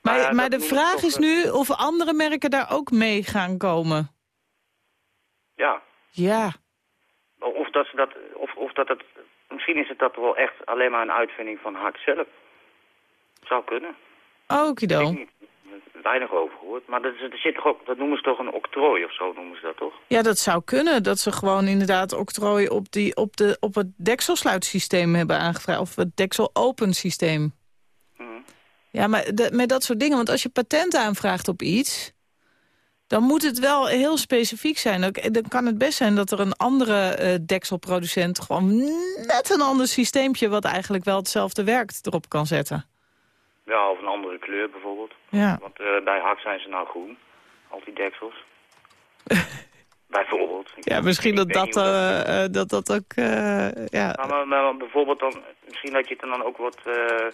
Maar, Maar maar de vraag is nu of andere merken daar ook mee gaan komen. Ja. Ja. Of dat ze dat, of, of dat het, misschien is het dat wel echt alleen maar een uitvinding van Hak zelf. Zou kunnen. Okido. Ik. Weinig over gehoord. Maar dat, is- er zit toch ook, dat noemen ze toch een octrooi of zo noemen ze dat toch? Ja, dat zou kunnen. Dat ze gewoon inderdaad octrooi op, die, op, de, op het dekselsluitsysteem hebben aangevraagd. Of het deksel-open systeem. Mhm. Ja, maar de- met dat soort dingen. Want als je patent aanvraagt op iets... dan moet het wel heel specifiek zijn. Dan, dan kan het best zijn dat er een andere eh, dekselproducent... gewoon net een ander systeempje... wat eigenlijk wel hetzelfde werkt, erop kan zetten. Ja, of een andere kleur bijvoorbeeld. Ja. Want eh, bij Hak zijn ze nou groen. Al die deksels. bijvoorbeeld. Ik- Ja, misschien dat dat, eh, eh, dat, dat ook... eh, ja. Maar, maar, maar bijvoorbeeld dan, misschien dat je het dan ook wat eh,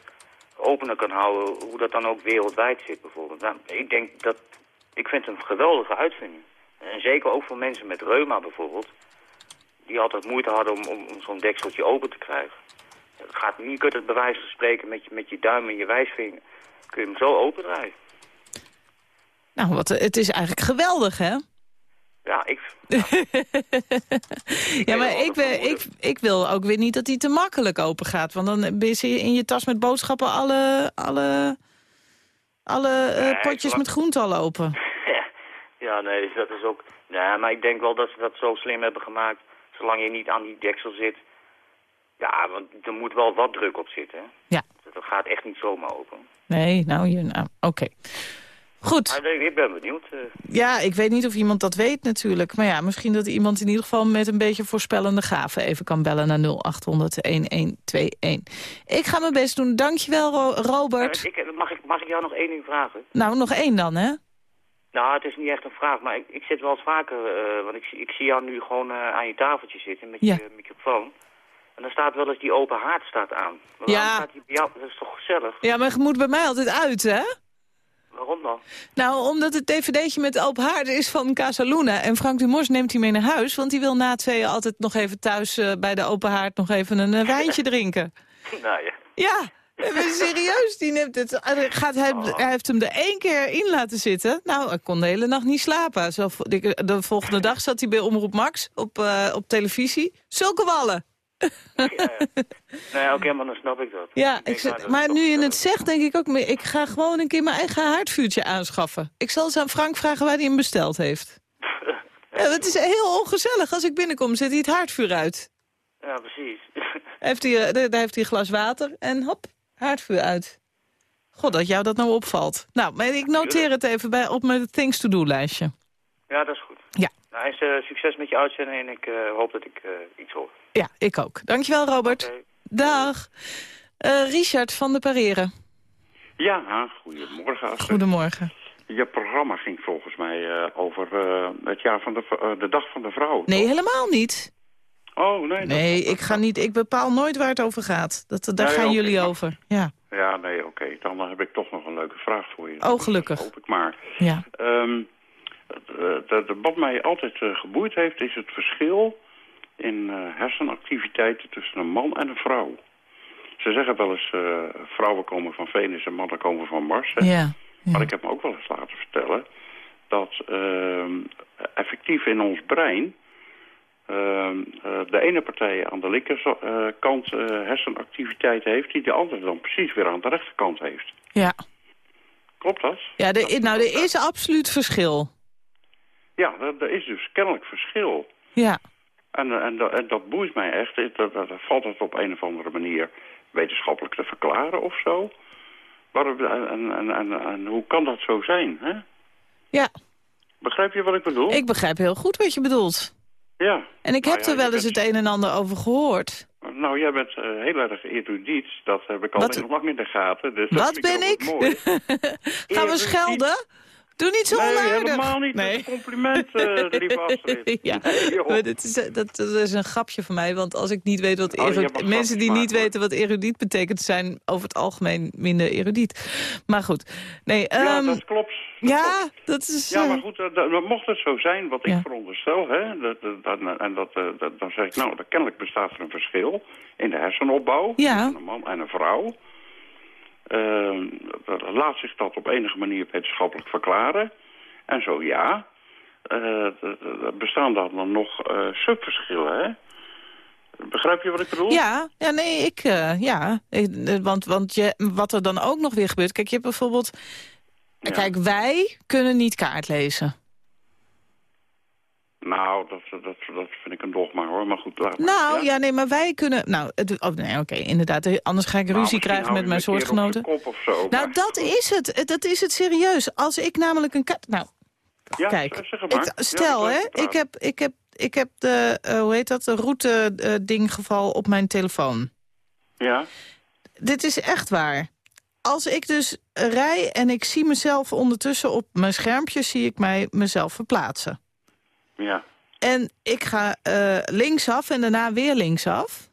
opener kan houden, hoe dat dan ook wereldwijd zit bijvoorbeeld. Nou, ik denk dat, ik vind het een geweldige uitvinding. En zeker ook voor mensen met reuma bijvoorbeeld, die altijd moeite hadden om, om, om zo'n dekseltje open te krijgen. Het gaat, je kunt het bij wijze van spreken met je, met je duim en je wijsvinger, kun je hem zo open draaien. Nou, wat, het is eigenlijk geweldig, hè? Ja, ik, Ja, maar ik, wil- ik, ik wil ook weer niet dat hij te makkelijk open gaat. Want dan ben je in je tas met boodschappen alle, alle, alle eh, Nee, potjes met groente al open. ja, nee, dat is ook... Nee, maar ik denk wel dat ze dat zo slim hebben gemaakt, zolang je niet aan die deksel zit. Ja, want er moet wel wat druk op zitten. Ja. Dat gaat echt niet zomaar open. Nee, nou, je, nou oké. Goed. Maar ik ben benieuwd. eh. Ja, ik weet niet of iemand dat weet natuurlijk. Maar ja, misschien dat iemand in ieder geval met een beetje voorspellende gaven... even kan bellen naar 0800-1121. Ik ga mijn best doen. Dankjewel, Ro Robert. Ik, mag, ik, mag ik jou nog één ding vragen? Nou, nog één dan, hè? Nou, het is niet echt een vraag, maar ik, ik zit wel eens vaker... eh, want ik, zie- ik zie jou nu gewoon eh, aan je tafeltje zitten met Ja. je microfoon. En dan staat wel eens die open haard staat aan. Maar Ja. staat die bij jou? Dat is toch gezellig? Ja, maar het moet bij mij altijd uit, hè? Waarom dan? Nou, omdat het dvd'tje met open haard is van Casaluna. En Frank Dumos neemt hij mee naar huis. Want die wil na tweeën altijd nog even thuis eh, bij de open haard... nog even een eh, wijntje drinken. nou ja. Ja, serieus. Die neemt het, eh, gaat hij, hij heeft hem er één keer in laten zitten. Nou, hij kon de hele nacht niet slapen. Zo, de, de volgende dag zat hij bij Omroep Max op, op televisie. Zulke wallen. Nee, oké, maar dan snap ik dat. Ja, Ik nou, maar nu je het zegt, denk ik ook... Ik ga gewoon een keer mijn eigen haardvuurtje aanschaffen. Ik zal eens aan Frank vragen waar hij hem besteld heeft. Ja, het is heel ongezellig. Als ik binnenkom, zet hij het haardvuur uit. Ja, precies. Heeft hij, daar heeft hij een glas water en hop, haardvuur uit. God, dat jou dat nou opvalt. Nou, maar ik noteer het even bij, op mijn things to do lijstje. Ja, dat is goed. Ja. Nou, is, eh, succes met je uitzending en ik eh, hoop dat ik eh, iets hoor. Ja, ik ook. Dankjewel, Robert. Dag. Eh, Richard van de Pareren. Ja, goedemorgen. Astrid. Goedemorgen. Je programma ging volgens mij eh, over eh, het jaar van de, de dag van de vrouw. Nee, helemaal niet. Oh, nee. dat- Nee, ik, ga niet, ik bepaal nooit waar het over gaat. Dat, daar Nee, gaan jullie over. Ja. Ja, nee, oké. Dan heb ik toch nog een leuke vraag voor je. Oh, gelukkig. hoop ik maar. Ja. Ehm, eh, wat mij altijd geboeid heeft, is het verschil in eh, hersenactiviteiten tussen een man en een vrouw. Ze zeggen wel eens, eh, vrouwen komen van Venus en mannen komen van Mars. hè. Ja. Maar ik heb me ook wel eens laten vertellen dat ehm, effectief in ons brein ehm, eh, de ene partij aan de linkerkant eh, hersenactiviteit heeft... die de andere dan precies weer aan de rechterkant heeft. Ja. Klopt dat? Ja, er, nou, er is absoluut verschil. Ja, er, er is dus kennelijk verschil. Ja. En, en, dat- en dat boeit mij echt. Dat, dat, dat valt het op een of andere manier wetenschappelijk te verklaren of zo? Waarom, en, en, en, hoe kan dat zo zijn? Hè? Ja. Begrijp je wat ik bedoel? Ik begrijp heel goed wat je bedoelt. Ja. En ik Nou heb ja, er wel eens bent- het een en ander over gehoord. Nou, jij bent eh, heel erg erudiet. Dat heb ik al Wat- heel lang in de gaten. Dus Wat ben ik? Mooi. Gaan we schelden? Doe niet zo Nee, onaardig. helemaal niet. Dat een compliment, eh, lieve Astrid. ja, Nee, maar dit is, eh, dat, dat is een grapje van mij. Want als ik niet weet wat Oh, mensen die niet weten wat erudiet betekent, zijn over het algemeen minder erudiet. Maar goed. Nee, ja, ehm, dat klopt. ja, dat is. Ja, eh, maar goed, dat, dat- mocht het zo zijn, wat Ja. ik veronderstel, hè, dat, dat, dat- en dat, eh, dat, dan zeg ik, nou, dat kennelijk bestaat er een verschil in de hersenopbouw Ja. tussen een man en een vrouw. Ehm, laat zich dat op enige manier wetenschappelijk verklaren? En zo ja. Eh, bestaan dan nog eh, subverschillen, hè? Begrijp je wat ik bedoel? Ja, ja, nee, ik, eh, ja. Ik- want want je, wat er dan ook nog weer gebeurt... Kijk, je hebt bijvoorbeeld... Kijk, wij kunnen niet kaart lezen. Nou, dat, dat, dat vind ik een dogma, hoor. Maar goed, maar. Nou, ja, nee, maar wij kunnen... Nou, oh, nee, oké, inderdaad. eh, Anders ga ik Nou, ruzie krijgen met mijn soortgenoten. de kop of zo, Nou, maar- dat is het. Eh, Dat is het serieus. Als ik namelijk een. Nou, Ja, kijk. Ik, stel, hè, ik heb, ik heb, ik heb de, eh, hoe heet dat, de route-dinggeval op mijn telefoon. Ja? Dit is echt waar. Als ik dus rij en ik zie mezelf ondertussen op mijn schermpje... zie ik mij mezelf verplaatsen. Ja. En ik ga eh, linksaf en daarna weer linksaf.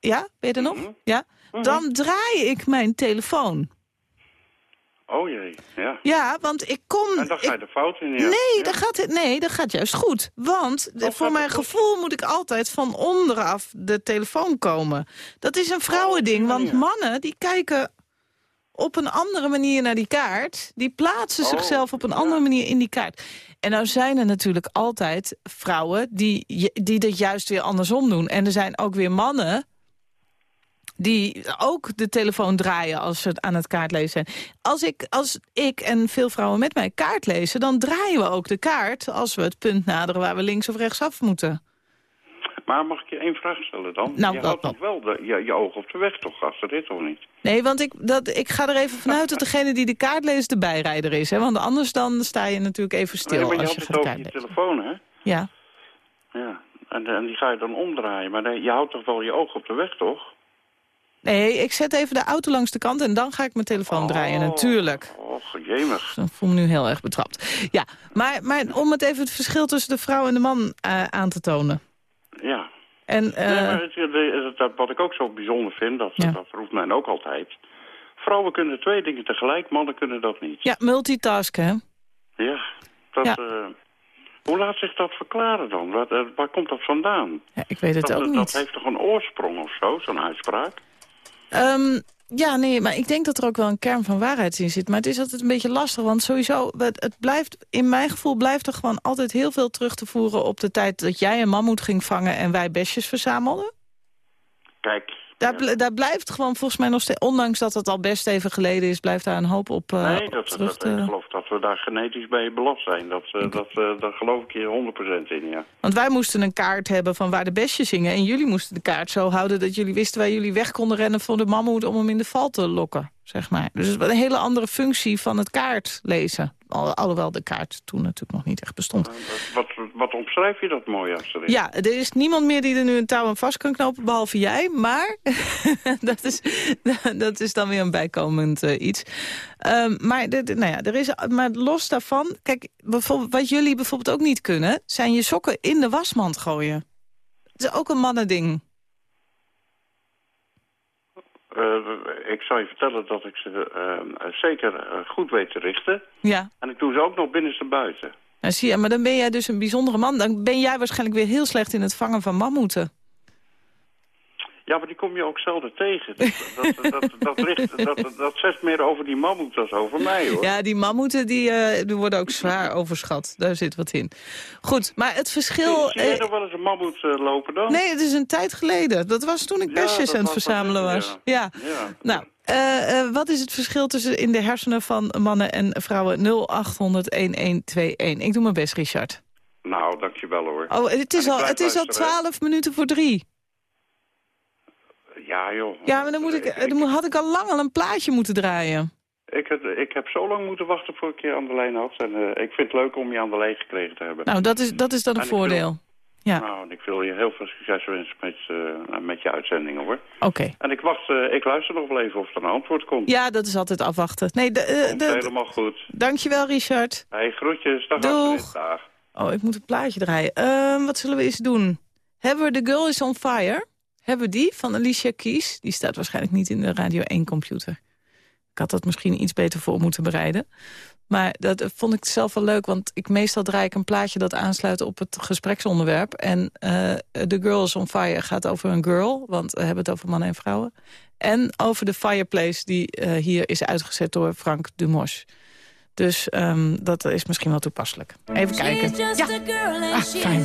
Ja, ben je er nog? Ja? Dan draai ik mijn telefoon. Oh jee, ja. Ja, want ik kom... En dan ga je ik- de fout in, ja. Nee, dat gaat, het- nee, dat gaat juist goed. Want voor mijn gevoel moet ik altijd van onderaf de telefoon komen. Dat is een vrouwending, want mannen die kijken op een andere manier naar die kaart. Die plaatsen Oh, zichzelf op een andere manier in die kaart. En nou zijn er natuurlijk altijd vrouwen die, die dat juist weer andersom doen. En er zijn ook weer mannen die ook de telefoon draaien als ze aan het kaartlezen zijn. Als ik, als ik en veel vrouwen met mij kaart lezen... dan draaien we ook de kaart als we het punt naderen... waar we links of rechtsaf moeten. Maar mag ik je één vraag stellen dan? Nou, je houdt nog wel de, je, je oog op de weg, toch, gasten? Dit of niet? Nee, want ik, dat, ik ga er even vanuit dat degene die de kaart leest de bijrijder is. Hè? Want anders dan sta je natuurlijk even stil nee, maar je als je gaat kaart je telefoon, hè? Ja. Ja. En, en die ga je dan omdraaien. Maar nee, je houdt toch wel je oog op de weg, toch? Nee, ik zet even de auto langs de kant en dan ga ik mijn telefoon draaien, natuurlijk. Och, jemig. Ik voel me nu heel erg betrapt. Ja, maar, maar om het even het verschil tussen de vrouw en de man eh, aan te tonen. Ja. En, eh, Nee, maar het, wat ik ook zo bijzonder vind, dat, dat roept men ook altijd. Vrouwen kunnen twee dingen tegelijk, mannen kunnen dat niet. Ja, multitasken, hè? Ja, dat, Ja. eh, hoe laat zich dat verklaren dan? Wat, eh, waar komt dat vandaan? Ja, ik weet het dat, ook dat, niet. Dat heeft toch een oorsprong of zo, zo'n uitspraak? Ehm, ja, nee, maar ik denk dat er ook wel een kern van waarheid in zit. Maar het is altijd een beetje lastig, want sowieso... Het, blijft, in mijn gevoel blijft er gewoon altijd heel veel terug te voeren... op de tijd dat jij een mammoet ging vangen en wij besjes verzamelden. Kijk, Daar, bl- daar blijft gewoon volgens mij nog steeds... ondanks dat het al best even geleden is... blijft daar een hoop op, eh, nee, op dat, terug dat, ik geloof dat we daar genetisch bij belast zijn. Dat, eh, dat, eh, daar geloof ik hier 100% in, ja. Want wij moesten een kaart hebben van waar de besjes zingen... en jullie moesten de kaart zo houden dat jullie wisten... waar jullie weg konden rennen voor de mammoet om hem in de val te lokken, zeg maar. Dus een hele andere functie van het kaart lezen. Al, alhoewel de kaart toen natuurlijk nog niet echt bestond. Wat, wat omschrijf je dat mooi, Astrid? Ja, er is niemand meer die er nu een touw aan vast kan knopen, behalve jij. Maar dat, is, dat is dan weer een bijkomend eh, iets. Ehm, maar, de, de- nou ja, er is, maar los daarvan, kijk, bijvoorbeeld, wat jullie bijvoorbeeld ook niet kunnen... zijn je sokken in de wasmand gooien. Het is ook een mannending. Eh, ik zal je vertellen dat ik ze eh, zeker eh, goed weet te richten. Ja. En ik doe ze ook nog binnenstebuiten. Nou, zie je, maar dan ben jij dus een bijzondere man. Dan ben jij waarschijnlijk weer heel slecht in het vangen van mammoeten. Ja, maar die kom je ook zelden tegen. Dat, dat, dat, dat, richt, dat, dat zegt meer over die mammoet dan over mij, hoor. Ja, die mammoeten die, eh, die worden ook zwaar overschat. Daar zit wat in. Goed, maar het verschil... Zie jij eh, nog wel eens een mammoet eh, lopen dan? Nee, het is een tijd geleden. Dat was toen ik Ja, aan het verzamelen was. Ja. Ja. Nou, wat is het verschil tussen in de hersenen van mannen en vrouwen? 0800-1121. Ik doe mijn best, Richard. Nou, dankjewel hoor. Oh, het is, al, het is al luisteren, hè. 12 minuten voor drie. Ja, joh. Ja, maar dan, moet ik, dan had ik al lang al een plaatje moeten draaien. Ik, heb- ik heb zo lang moeten wachten voor ik je aan de lijn had. En eh, ik vind het leuk om je aan de lijn gekregen te hebben. Nou, dat is, dat is dan een En ik wil- voordeel. Ja. Nou, en ik wil je heel veel succes wensen met, eh, met je uitzendingen hoor. Oké. En ik wacht, eh, ik luister nog wel even of er een antwoord komt. Ja, dat is altijd afwachten. Nee, de, Komt de, helemaal goed. dankjewel, Richard. Hey, groetjes. Dag Doeg. Dag. Oh, ik moet een plaatje draaien. Ehm, wat zullen we eens doen? Hebben we The Girl is on Fire? Hebben die van Alicia Keys? Die staat waarschijnlijk niet in de Radio 1-computer. Ik had dat misschien iets beter voor moeten bereiden. Maar dat vond ik zelf wel leuk, want ik, meestal draai ik een plaatje dat aansluit op het gespreksonderwerp. En eh The Girl is on Fire gaat over een girl, want we hebben het over mannen en vrouwen. En over de fireplace die eh, hier is uitgezet door Frank Dumos. Dus ehm, dat is misschien wel toepasselijk. Even kijken. Ja. a girl and Ah, fijn.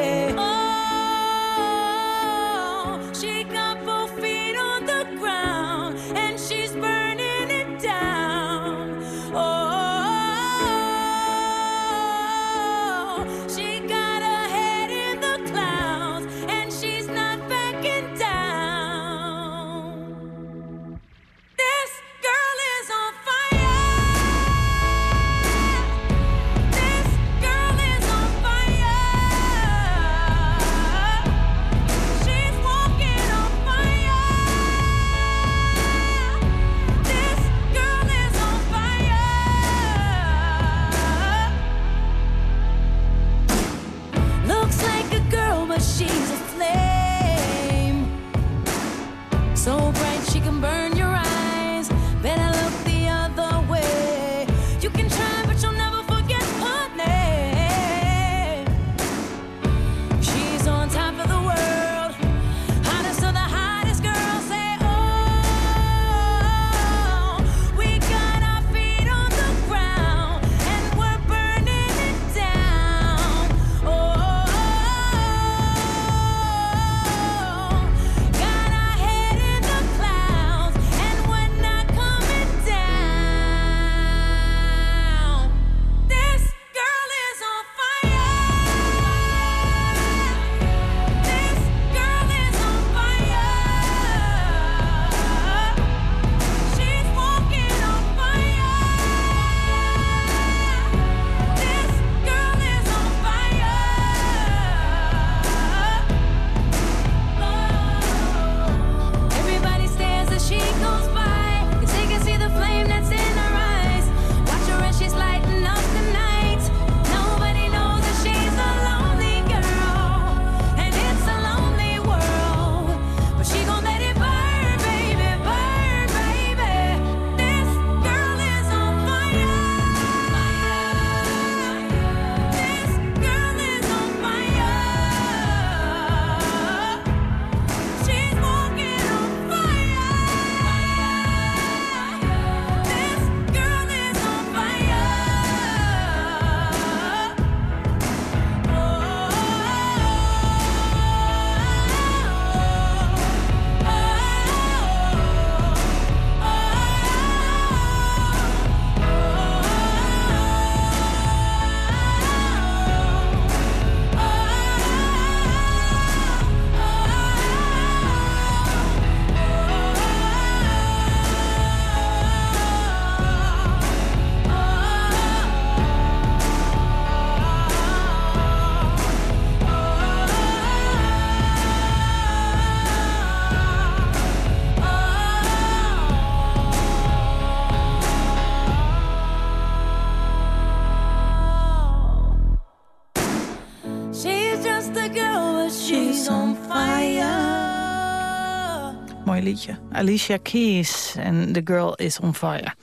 Alicia Keys en The Girl is on Fire.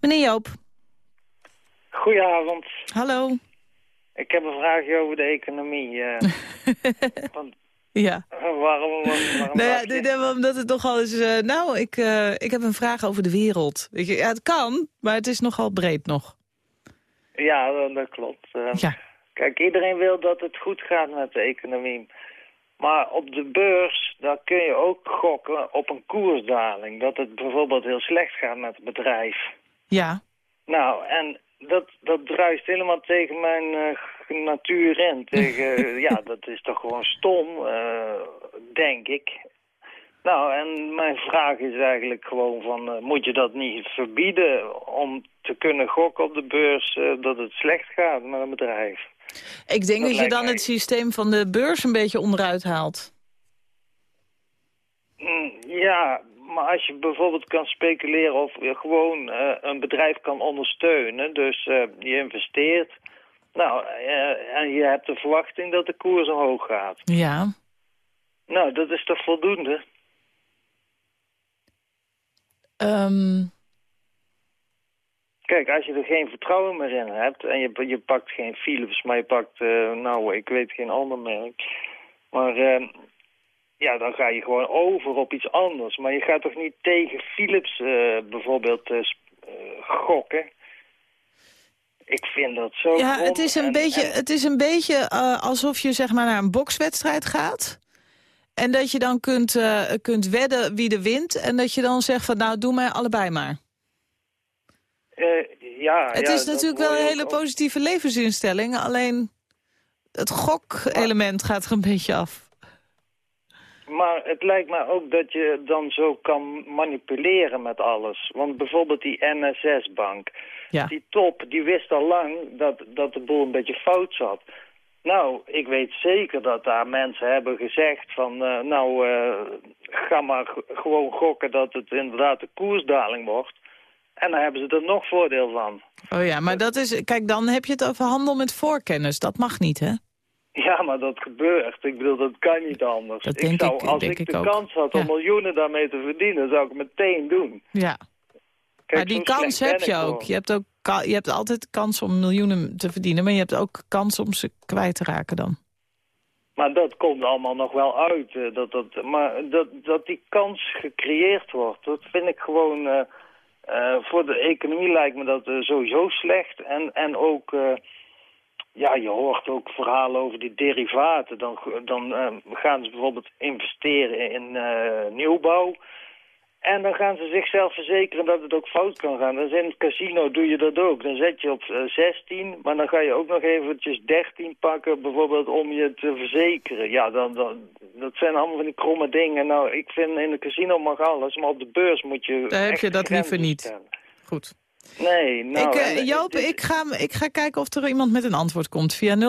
Meneer Joop. Goedenavond. Hallo. Ik heb een vraagje over de economie. eh. Want, Ja. waarom, waarom, waarom Nou ja, omdat het nogal eens... eh, nou, ik, eh, ik heb een vraag over de wereld. Ik, ja, het kan, maar het is nogal breed nog. Ja, dat, klopt. Ja. Kijk, iedereen wil dat het goed gaat met de economie. Maar op de beurs, daar kun je ook gokken op een koersdaling. Dat het bijvoorbeeld heel slecht gaat met het bedrijf. Ja. Nou, en dat, dat druist helemaal tegen mijn eh, natuur in. Tegen, ja, dat is toch gewoon stom, eh, denk ik. Nou, en mijn vraag is eigenlijk gewoon van... eh, moet je dat niet verbieden om te kunnen gokken op de beurs... eh, dat het slecht gaat met een bedrijf? Ik denk Dat dat, je dan mij- het systeem van de beurs een beetje onderuit haalt. Mm, Ja, maar als je bijvoorbeeld kan speculeren of je gewoon eh, een bedrijf kan ondersteunen, dus eh, je investeert, nou, eh, en je hebt de verwachting dat de koers omhoog gaat. Ja. Nou, dat is toch voldoende? Ehm, Kijk, als je er geen vertrouwen meer in hebt en je, je pakt geen Philips, maar je pakt, eh, nou, ik weet geen ander merk, maar eh, ja, dan ga je gewoon over op iets anders. Maar je gaat toch niet tegen Philips eh, bijvoorbeeld gokken? Ik vind dat zo ja, het is een en- beetje, en- het is een beetje alsof je zeg maar naar een bokswedstrijd gaat. En dat je dan kunt, kunt wedden wie er wint. En dat je dan zegt van nou, doe mij allebei maar. Eh, ja, het ja, is natuurlijk wel een hele positieve levensinstelling. Alleen het gokelement gaat er een beetje af. Maar het lijkt me ook dat je dan zo kan manipuleren met alles. Want bijvoorbeeld die NSS-bank, Ja. die top, die wist al lang dat, dat de boel een beetje fout zat. Nou, ik weet zeker dat daar mensen hebben gezegd van... eh, nou, eh, ga maar gewoon gokken dat het inderdaad een koersdaling wordt. En dan hebben ze er nog voordeel van. Oh ja, maar dat is, kijk, dan heb je het over handel met voorkennis. Dat mag niet, hè? Ja, maar dat gebeurt. Ik bedoel, dat kan niet anders. Dat ik denk zou, ik- als denk ik de kans had om Ja. miljoenen daarmee te verdienen, zou ik het meteen doen. Ja. Kijk, maar die kans heb je ook. Je hebt, ook je hebt altijd kans om miljoenen te verdienen... maar je hebt ook kans om ze kwijt te raken dan. Maar dat komt allemaal nog wel uit. eh, Dat, dat, maar dat, dat die kans gecreëerd wordt, dat vind ik gewoon... eh, eh, voor de economie lijkt me dat eh, sowieso slecht. En, en ook... eh, ja, je hoort ook verhalen over die derivaten. Dan, dan gaan ze bijvoorbeeld investeren in nieuwbouw. En dan gaan ze zichzelf verzekeren dat het ook fout kan gaan. Dus in het casino doe je dat ook. Dan zet je op eh, 16, maar dan ga je ook nog eventjes 13 pakken... bijvoorbeeld om je te verzekeren. Ja, dan, dan, dat zijn allemaal van die kromme dingen. Nou, ik vind in het casino mag alles, maar op de beurs moet je Daar heb je dat liever niet. stellen. Goed. Nee, nou... ik, eh, en- Joop, ik ga, ik ga kijken of er iemand met een antwoord komt. Via 0800-1121.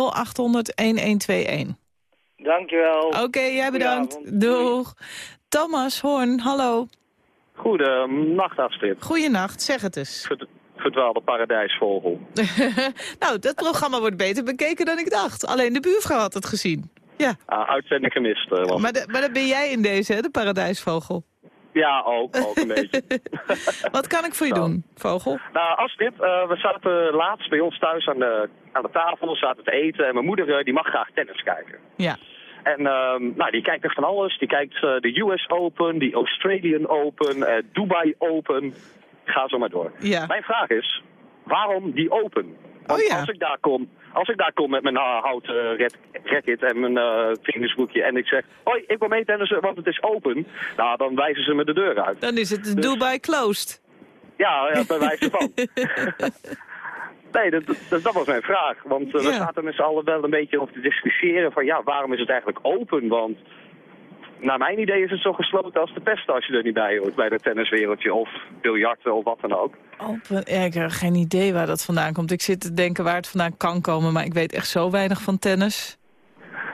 Dankjewel. Oké, jij bedankt. Doeg. Thomas Hoorn, hallo. Goedenacht, Astrid. Goeienacht, zeg het eens. Verd- Verdwaalde paradijsvogel. nou, dat programma wordt beter bekeken dan ik dacht. Alleen de buurvrouw had het gezien. Ja, Ah, uitzending gemist. eh, maar, de- maar dat ben jij in deze, hè, de paradijsvogel. Ja, ook, ook een beetje. Wat kan ik voor je doen, vogel? Nou, Astrid, eh, we zaten laatst bij ons thuis aan de, aan de tafel, we zaten te eten. En mijn moeder eh, die mag graag tennis kijken. Ja. En ehm, nou, die kijkt er van alles. Die kijkt eh, de US Open, de Australian Open, eh, Dubai Open. Ga zo maar door. Ja. Mijn vraag is, waarom die Open? Want als, ik daar kom, als ik daar kom met mijn uh, houten red- racket en mijn eh vingersboekje en ik zeg... Hoi, ik wil mee tennissen, want het is open. Nou, dan wijzen ze me de deur uit. Dan is het Dubai closed. Ja, ja bij wijze van. nee, dat, dat, dat was mijn vraag. Want eh, we Ja. zaten met z'n allen wel een beetje over te discussiëren van... Ja, waarom is het eigenlijk open? Want naar mijn idee is het zo gesloten als de pest als je er niet bij hoort. Bij dat tenniswereldje of biljarten of wat dan ook. Open. Ja, ik heb geen idee waar dat vandaan komt. Ik zit te denken waar het vandaan kan komen, maar ik weet echt zo weinig van tennis.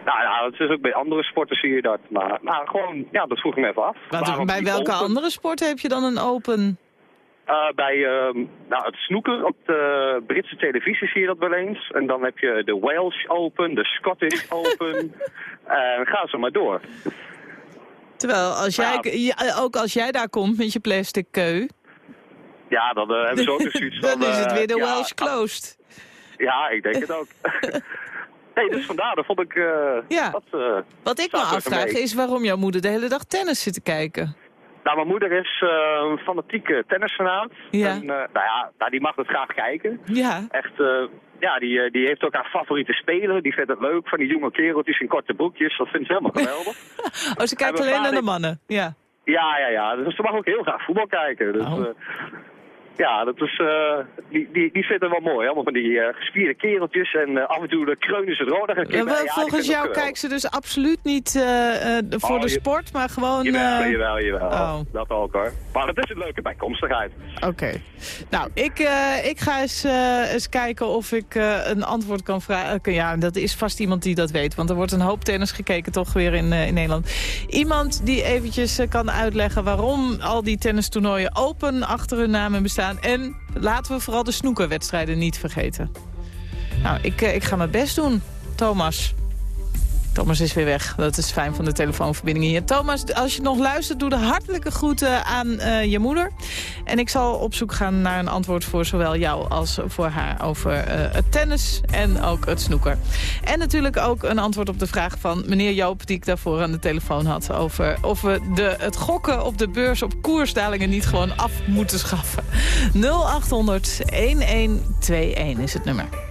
Nou ja, het is ook bij andere sporten zie je dat. Maar nou, gewoon, ja, dat vroeg ik me even af. Bij welke open? andere sport heb je dan een open? Uh, bij uh, nou, het snoeker op de Britse televisie zie je dat wel eens. En dan heb je de Welsh Open, de Scottish Open. En ga zo maar door. Terwijl, als jij, ja, ook als jij daar komt met je plastic keu... Ja, dan uh, hebben ze ook zoiets van... dan is het weer de ja, Welsh closed. Ja, ik denk het ook. nee, dus vandaar, dat vond ik... Uh, ja. Dat, uh, Wat ik me afvraag is waarom jouw moeder de hele dag tennis zit te kijken. Nou, mijn moeder is uh, een fanatieke tennisfanaat. Ja. En, nou ja, nou, die mag het graag kijken. Ja. Echt, ja, die, die heeft ook haar favoriete speler. Die vindt het leuk, van die jonge kereltjes in korte broekjes. Dat vindt ze helemaal geweldig. oh, ze kijkt alleen naar de mannen, ja. Ja, ja, ja. Dus ze mag ook heel graag voetbal kijken. Dus, oh. Ja, dat is, uh, die, die, die vinden wel mooi. Allemaal van die uh, gespierde kereltjes en uh, af en toe de kreunen ze rood. Ja, wel, volgens jou kijkt ze dus absoluut niet voor oh, de sport, maar gewoon... Jawel, jawel, jawel. Oh. Dat ook hoor. Maar het is een leuke bijkomstigheid. Oké. Nou, ik, ik ga eens, eens kijken of ik een antwoord kan vragen. ja, dat is vast iemand die dat weet, want er wordt een hoop tennis gekeken toch weer in, in Nederland. Iemand die eventjes kan uitleggen waarom al die tennistoernooien open achter hun namen bestaan en laten we vooral de snoekerwedstrijden niet vergeten. Nou, ik, eh, ik ga mijn best doen, Thomas. Thomas is weer weg. Dat is fijn van de telefoonverbinding hier. Thomas, als je nog luistert, doe de hartelijke groeten aan uh, je moeder. En ik zal op zoek gaan naar een antwoord voor zowel jou als voor haar... over uh, het tennis en ook het snoeker. En natuurlijk ook een antwoord op de vraag van meneer Joop... die ik daarvoor aan de telefoon had... over of we de, het gokken op de beurs op koersdalingen niet gewoon af moeten schaffen. 0800 1121 is het nummer.